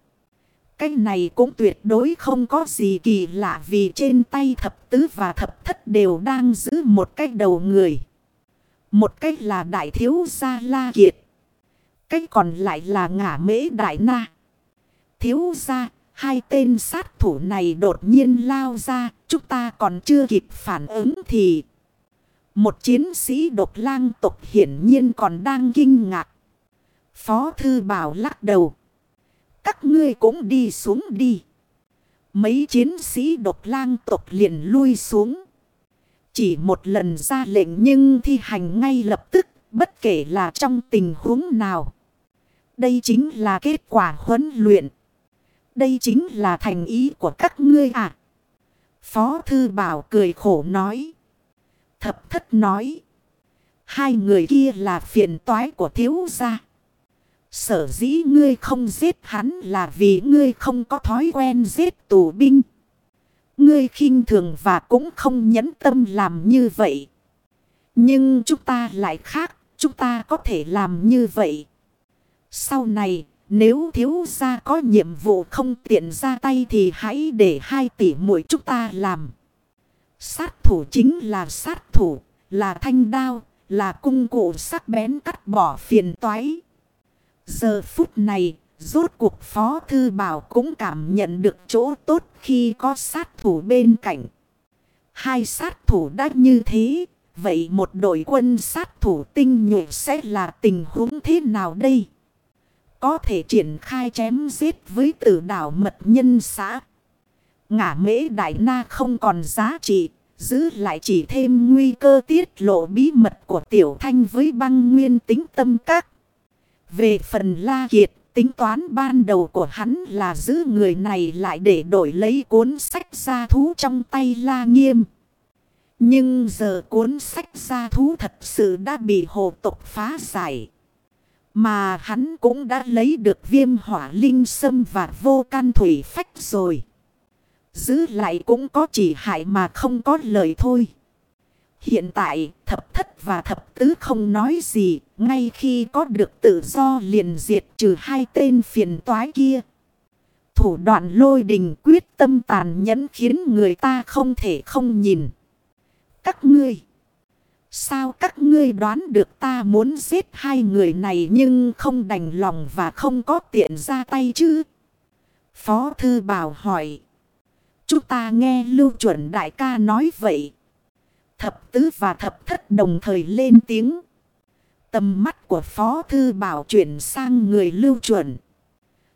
Cái này cũng tuyệt đối không có gì kỳ lạ vì trên tay thập tứ và thập thất đều đang giữ một cái đầu người. Một cái là đại thiếu gia La Kiệt. Cái còn lại là ngả mễ đại na. Thiếu gia Hai tên sát thủ này đột nhiên lao ra, chúng ta còn chưa kịp phản ứng thì... Một chiến sĩ độc lang tộc hiển nhiên còn đang kinh ngạc. Phó thư bảo lắc đầu. Các ngươi cũng đi xuống đi. Mấy chiến sĩ độc lang tộc liền lui xuống. Chỉ một lần ra lệnh nhưng thi hành ngay lập tức, bất kể là trong tình huống nào. Đây chính là kết quả huấn luyện. Đây chính là thành ý của các ngươi à. Phó thư bảo cười khổ nói. Thập thất nói. Hai người kia là phiền toái của thiếu gia. Sở dĩ ngươi không giết hắn là vì ngươi không có thói quen giết tù binh. Ngươi khinh thường và cũng không nhẫn tâm làm như vậy. Nhưng chúng ta lại khác, chúng ta có thể làm như vậy. Sau này, nếu thiếu gia có nhiệm vụ không tiện ra tay thì hãy để hai tỷ muội chúng ta làm. Sát thủ chính là sát thủ, là thanh đao, là cung cụ sắc bén cắt bỏ phiền toái. Giờ phút này, rốt cuộc Phó Thư Bảo cũng cảm nhận được chỗ tốt khi có sát thủ bên cạnh. Hai sát thủ đã như thế, vậy một đội quân sát thủ tinh nhuệ sẽ là tình huống thế nào đây? có thể triển khai chém giết với tử đảo mật nhân xã. Ngã mễ đại na không còn giá trị, giữ lại chỉ thêm nguy cơ tiết lộ bí mật của tiểu thanh với băng nguyên tính tâm các. Về phần la kiệt, tính toán ban đầu của hắn là giữ người này lại để đổi lấy cuốn sách gia thú trong tay la nghiêm. Nhưng giờ cuốn sách gia thú thật sự đã bị hồ tục phá giải. Mà hắn cũng đã lấy được viêm hỏa linh sâm và vô can thủy phách rồi. Giữ lại cũng có chỉ hại mà không có lời thôi. Hiện tại, thập thất và thập tứ không nói gì. Ngay khi có được tự do liền diệt trừ hai tên phiền toái kia. Thủ đoạn lôi đình quyết tâm tàn nhẫn khiến người ta không thể không nhìn. Các ngươi. Sao các ngươi đoán được ta muốn giết hai người này nhưng không đành lòng và không có tiện ra tay chứ? Phó Thư Bảo hỏi. Chúng ta nghe Lưu Chuẩn Đại ca nói vậy. Thập tứ và thập thất đồng thời lên tiếng. Tầm mắt của Phó Thư Bảo chuyển sang người Lưu Chuẩn.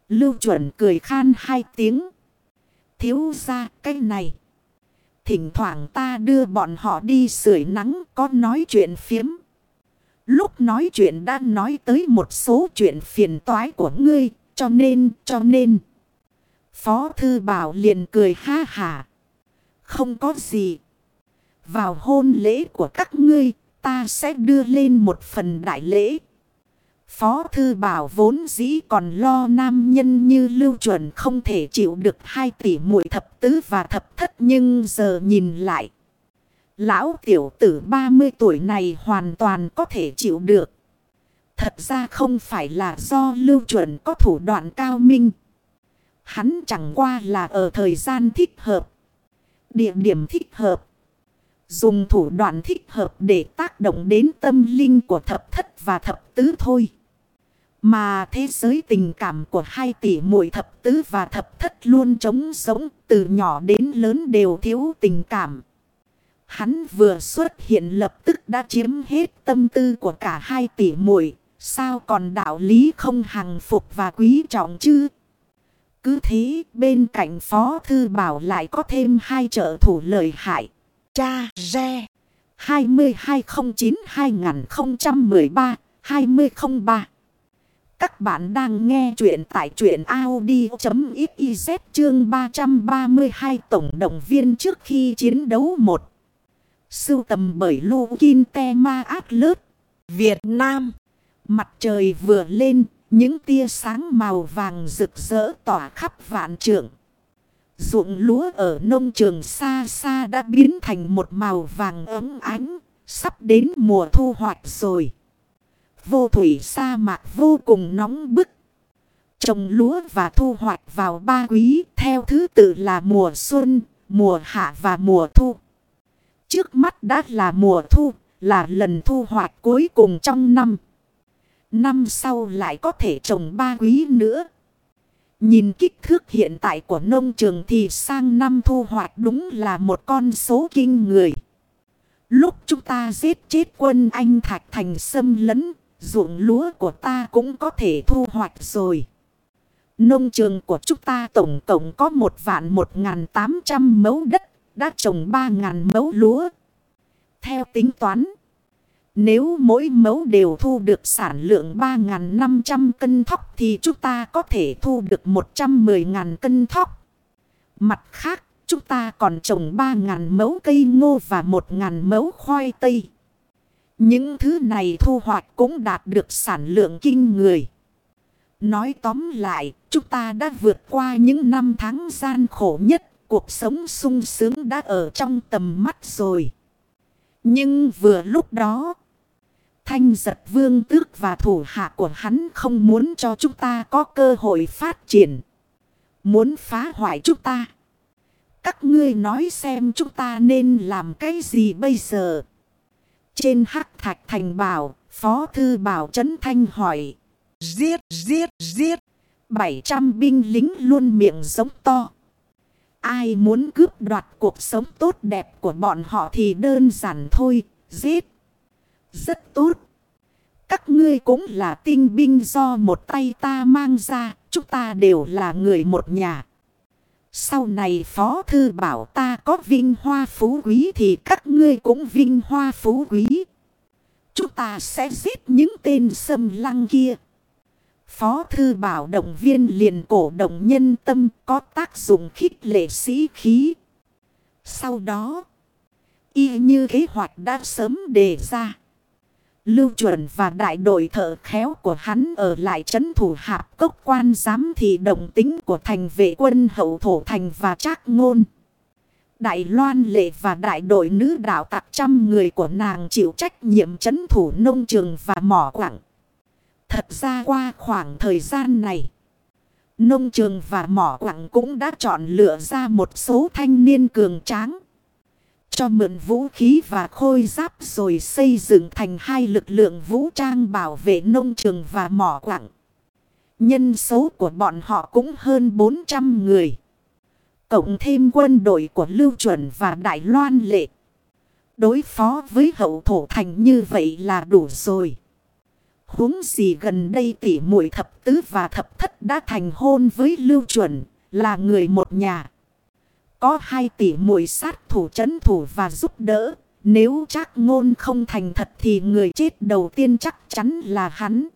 Lưu chuẩn cười khan hai tiếng. Thiếu ra cái này. Thỉnh thoảng ta đưa bọn họ đi sưởi nắng có nói chuyện phiếm. Lúc nói chuyện đã nói tới một số chuyện phiền toái của ngươi. Cho nên, cho nên. Phó thư bảo liền cười ha hà. Không có gì. Vào hôn lễ của các ngươi, ta sẽ đưa lên một phần đại lễ. Phó thư bảo vốn dĩ còn lo nam nhân như lưu chuẩn không thể chịu được hai tỷ muội thập tứ và thập thất nhưng giờ nhìn lại. Lão tiểu tử 30 tuổi này hoàn toàn có thể chịu được. Thật ra không phải là do lưu chuẩn có thủ đoạn cao minh. Hắn chẳng qua là ở thời gian thích hợp. Địa điểm thích hợp. Dùng thủ đoạn thích hợp để tác động đến tâm linh của thập thất và thập tứ thôi. Mà thế giới tình cảm của hai tỷ muội thập tứ và thập thất luôn trống sống từ nhỏ đến lớn đều thiếu tình cảm. Hắn vừa xuất hiện lập tức đã chiếm hết tâm tư của cả hai tỷ muội Sao còn đạo lý không hằng phục và quý trọng chứ? Cứ thế, bên cạnh Phó Thư Bảo lại có thêm hai trợ thủ lợi hại. Cha Re 2209-2013-2003 Các bạn đang nghe chuyện tại truyện Audi.xyz chương 332 tổng động viên trước khi chiến đấu một. Sưu tầm bởi Lu Kinh Te Ma Át Lớt Việt Nam. Mặt trời vừa lên những tia sáng màu vàng rực rỡ tỏa khắp vạn trượng. Ruộng lúa ở nông trường xa xa đã biến thành một màu vàng ấm ánh, sắp đến mùa thu hoạch rồi. Vô thủy sa mạc vô cùng nóng bức. Trồng lúa và thu hoạch vào ba quý theo thứ tự là mùa xuân, mùa hạ và mùa thu. Trước mắt đã là mùa thu, là lần thu hoạch cuối cùng trong năm. Năm sau lại có thể trồng ba quý nữa. Nhìn kích thước hiện tại của nông trường thì sang năm thu hoạch đúng là một con số kinh người. Lúc chúng ta giết chết quân Anh Thạch Thành xâm lấn, ruộng lúa của ta cũng có thể thu hoạch rồi. Nông trường của chúng ta tổng cộng có một vạn một ngàn tám trăm mẫu đất, đã trồng ba ngàn mẫu lúa. Theo tính toán, nếu mỗi mẫu đều thu được sản lượng 3.500 cân thóc thì chúng ta có thể thu được 110.000 cân thóc. Mặt khác, chúng ta còn trồng 3.000 mẫu cây ngô và 1.000 mẫu khoai tây. Những thứ này thu hoạch cũng đạt được sản lượng kinh người. Nói tóm lại, chúng ta đã vượt qua những năm tháng gian khổ nhất, cuộc sống sung sướng đã ở trong tầm mắt rồi. Nhưng vừa lúc đó... Thanh giật vương tước và thủ hạ của hắn không muốn cho chúng ta có cơ hội phát triển. Muốn phá hoại chúng ta. Các ngươi nói xem chúng ta nên làm cái gì bây giờ. Trên hắc thạch thành bảo, phó thư bảo trấn thanh hỏi. Giết, giết, giết. 700 binh lính luôn miệng giống to. Ai muốn cướp đoạt cuộc sống tốt đẹp của bọn họ thì đơn giản thôi, giết. Rất tốt. Các ngươi cũng là tinh binh do một tay ta mang ra. Chúng ta đều là người một nhà. Sau này Phó Thư bảo ta có vinh hoa phú quý thì các ngươi cũng vinh hoa phú quý. Chúng ta sẽ giết những tên xâm lăng kia. Phó Thư bảo động viên liền cổ động nhân tâm có tác dụng khích lệ sĩ khí. Sau đó, y như kế hoạch đã sớm đề ra. Lưu chuẩn và đại đội thợ khéo của hắn ở lại trấn thủ hạp cốc quan giám thị động tính của thành vệ quân hậu thổ thành và trác ngôn. Đại loan lệ và đại đội nữ đạo tạc trăm người của nàng chịu trách nhiệm trấn thủ nông trường và mỏ quảng. Thật ra qua khoảng thời gian này, nông trường và mỏ quảng cũng đã chọn lựa ra một số thanh niên cường tráng. Cho mượn vũ khí và khôi giáp rồi xây dựng thành hai lực lượng vũ trang bảo vệ nông trường và mỏ quặng. Nhân số của bọn họ cũng hơn 400 người. Cộng thêm quân đội của Lưu Chuẩn và Đại Loan Lệ. Đối phó với hậu thổ thành như vậy là đủ rồi. huống gì gần đây tỷ muội thập tứ và thập thất đã thành hôn với lưu chuẩn, là người một nhà. Có hai tỷ muội sát thủ chấn thủ và giúp đỡ. Nếu chắc ngôn không thành thật thì người chết đầu tiên chắc chắn là hắn.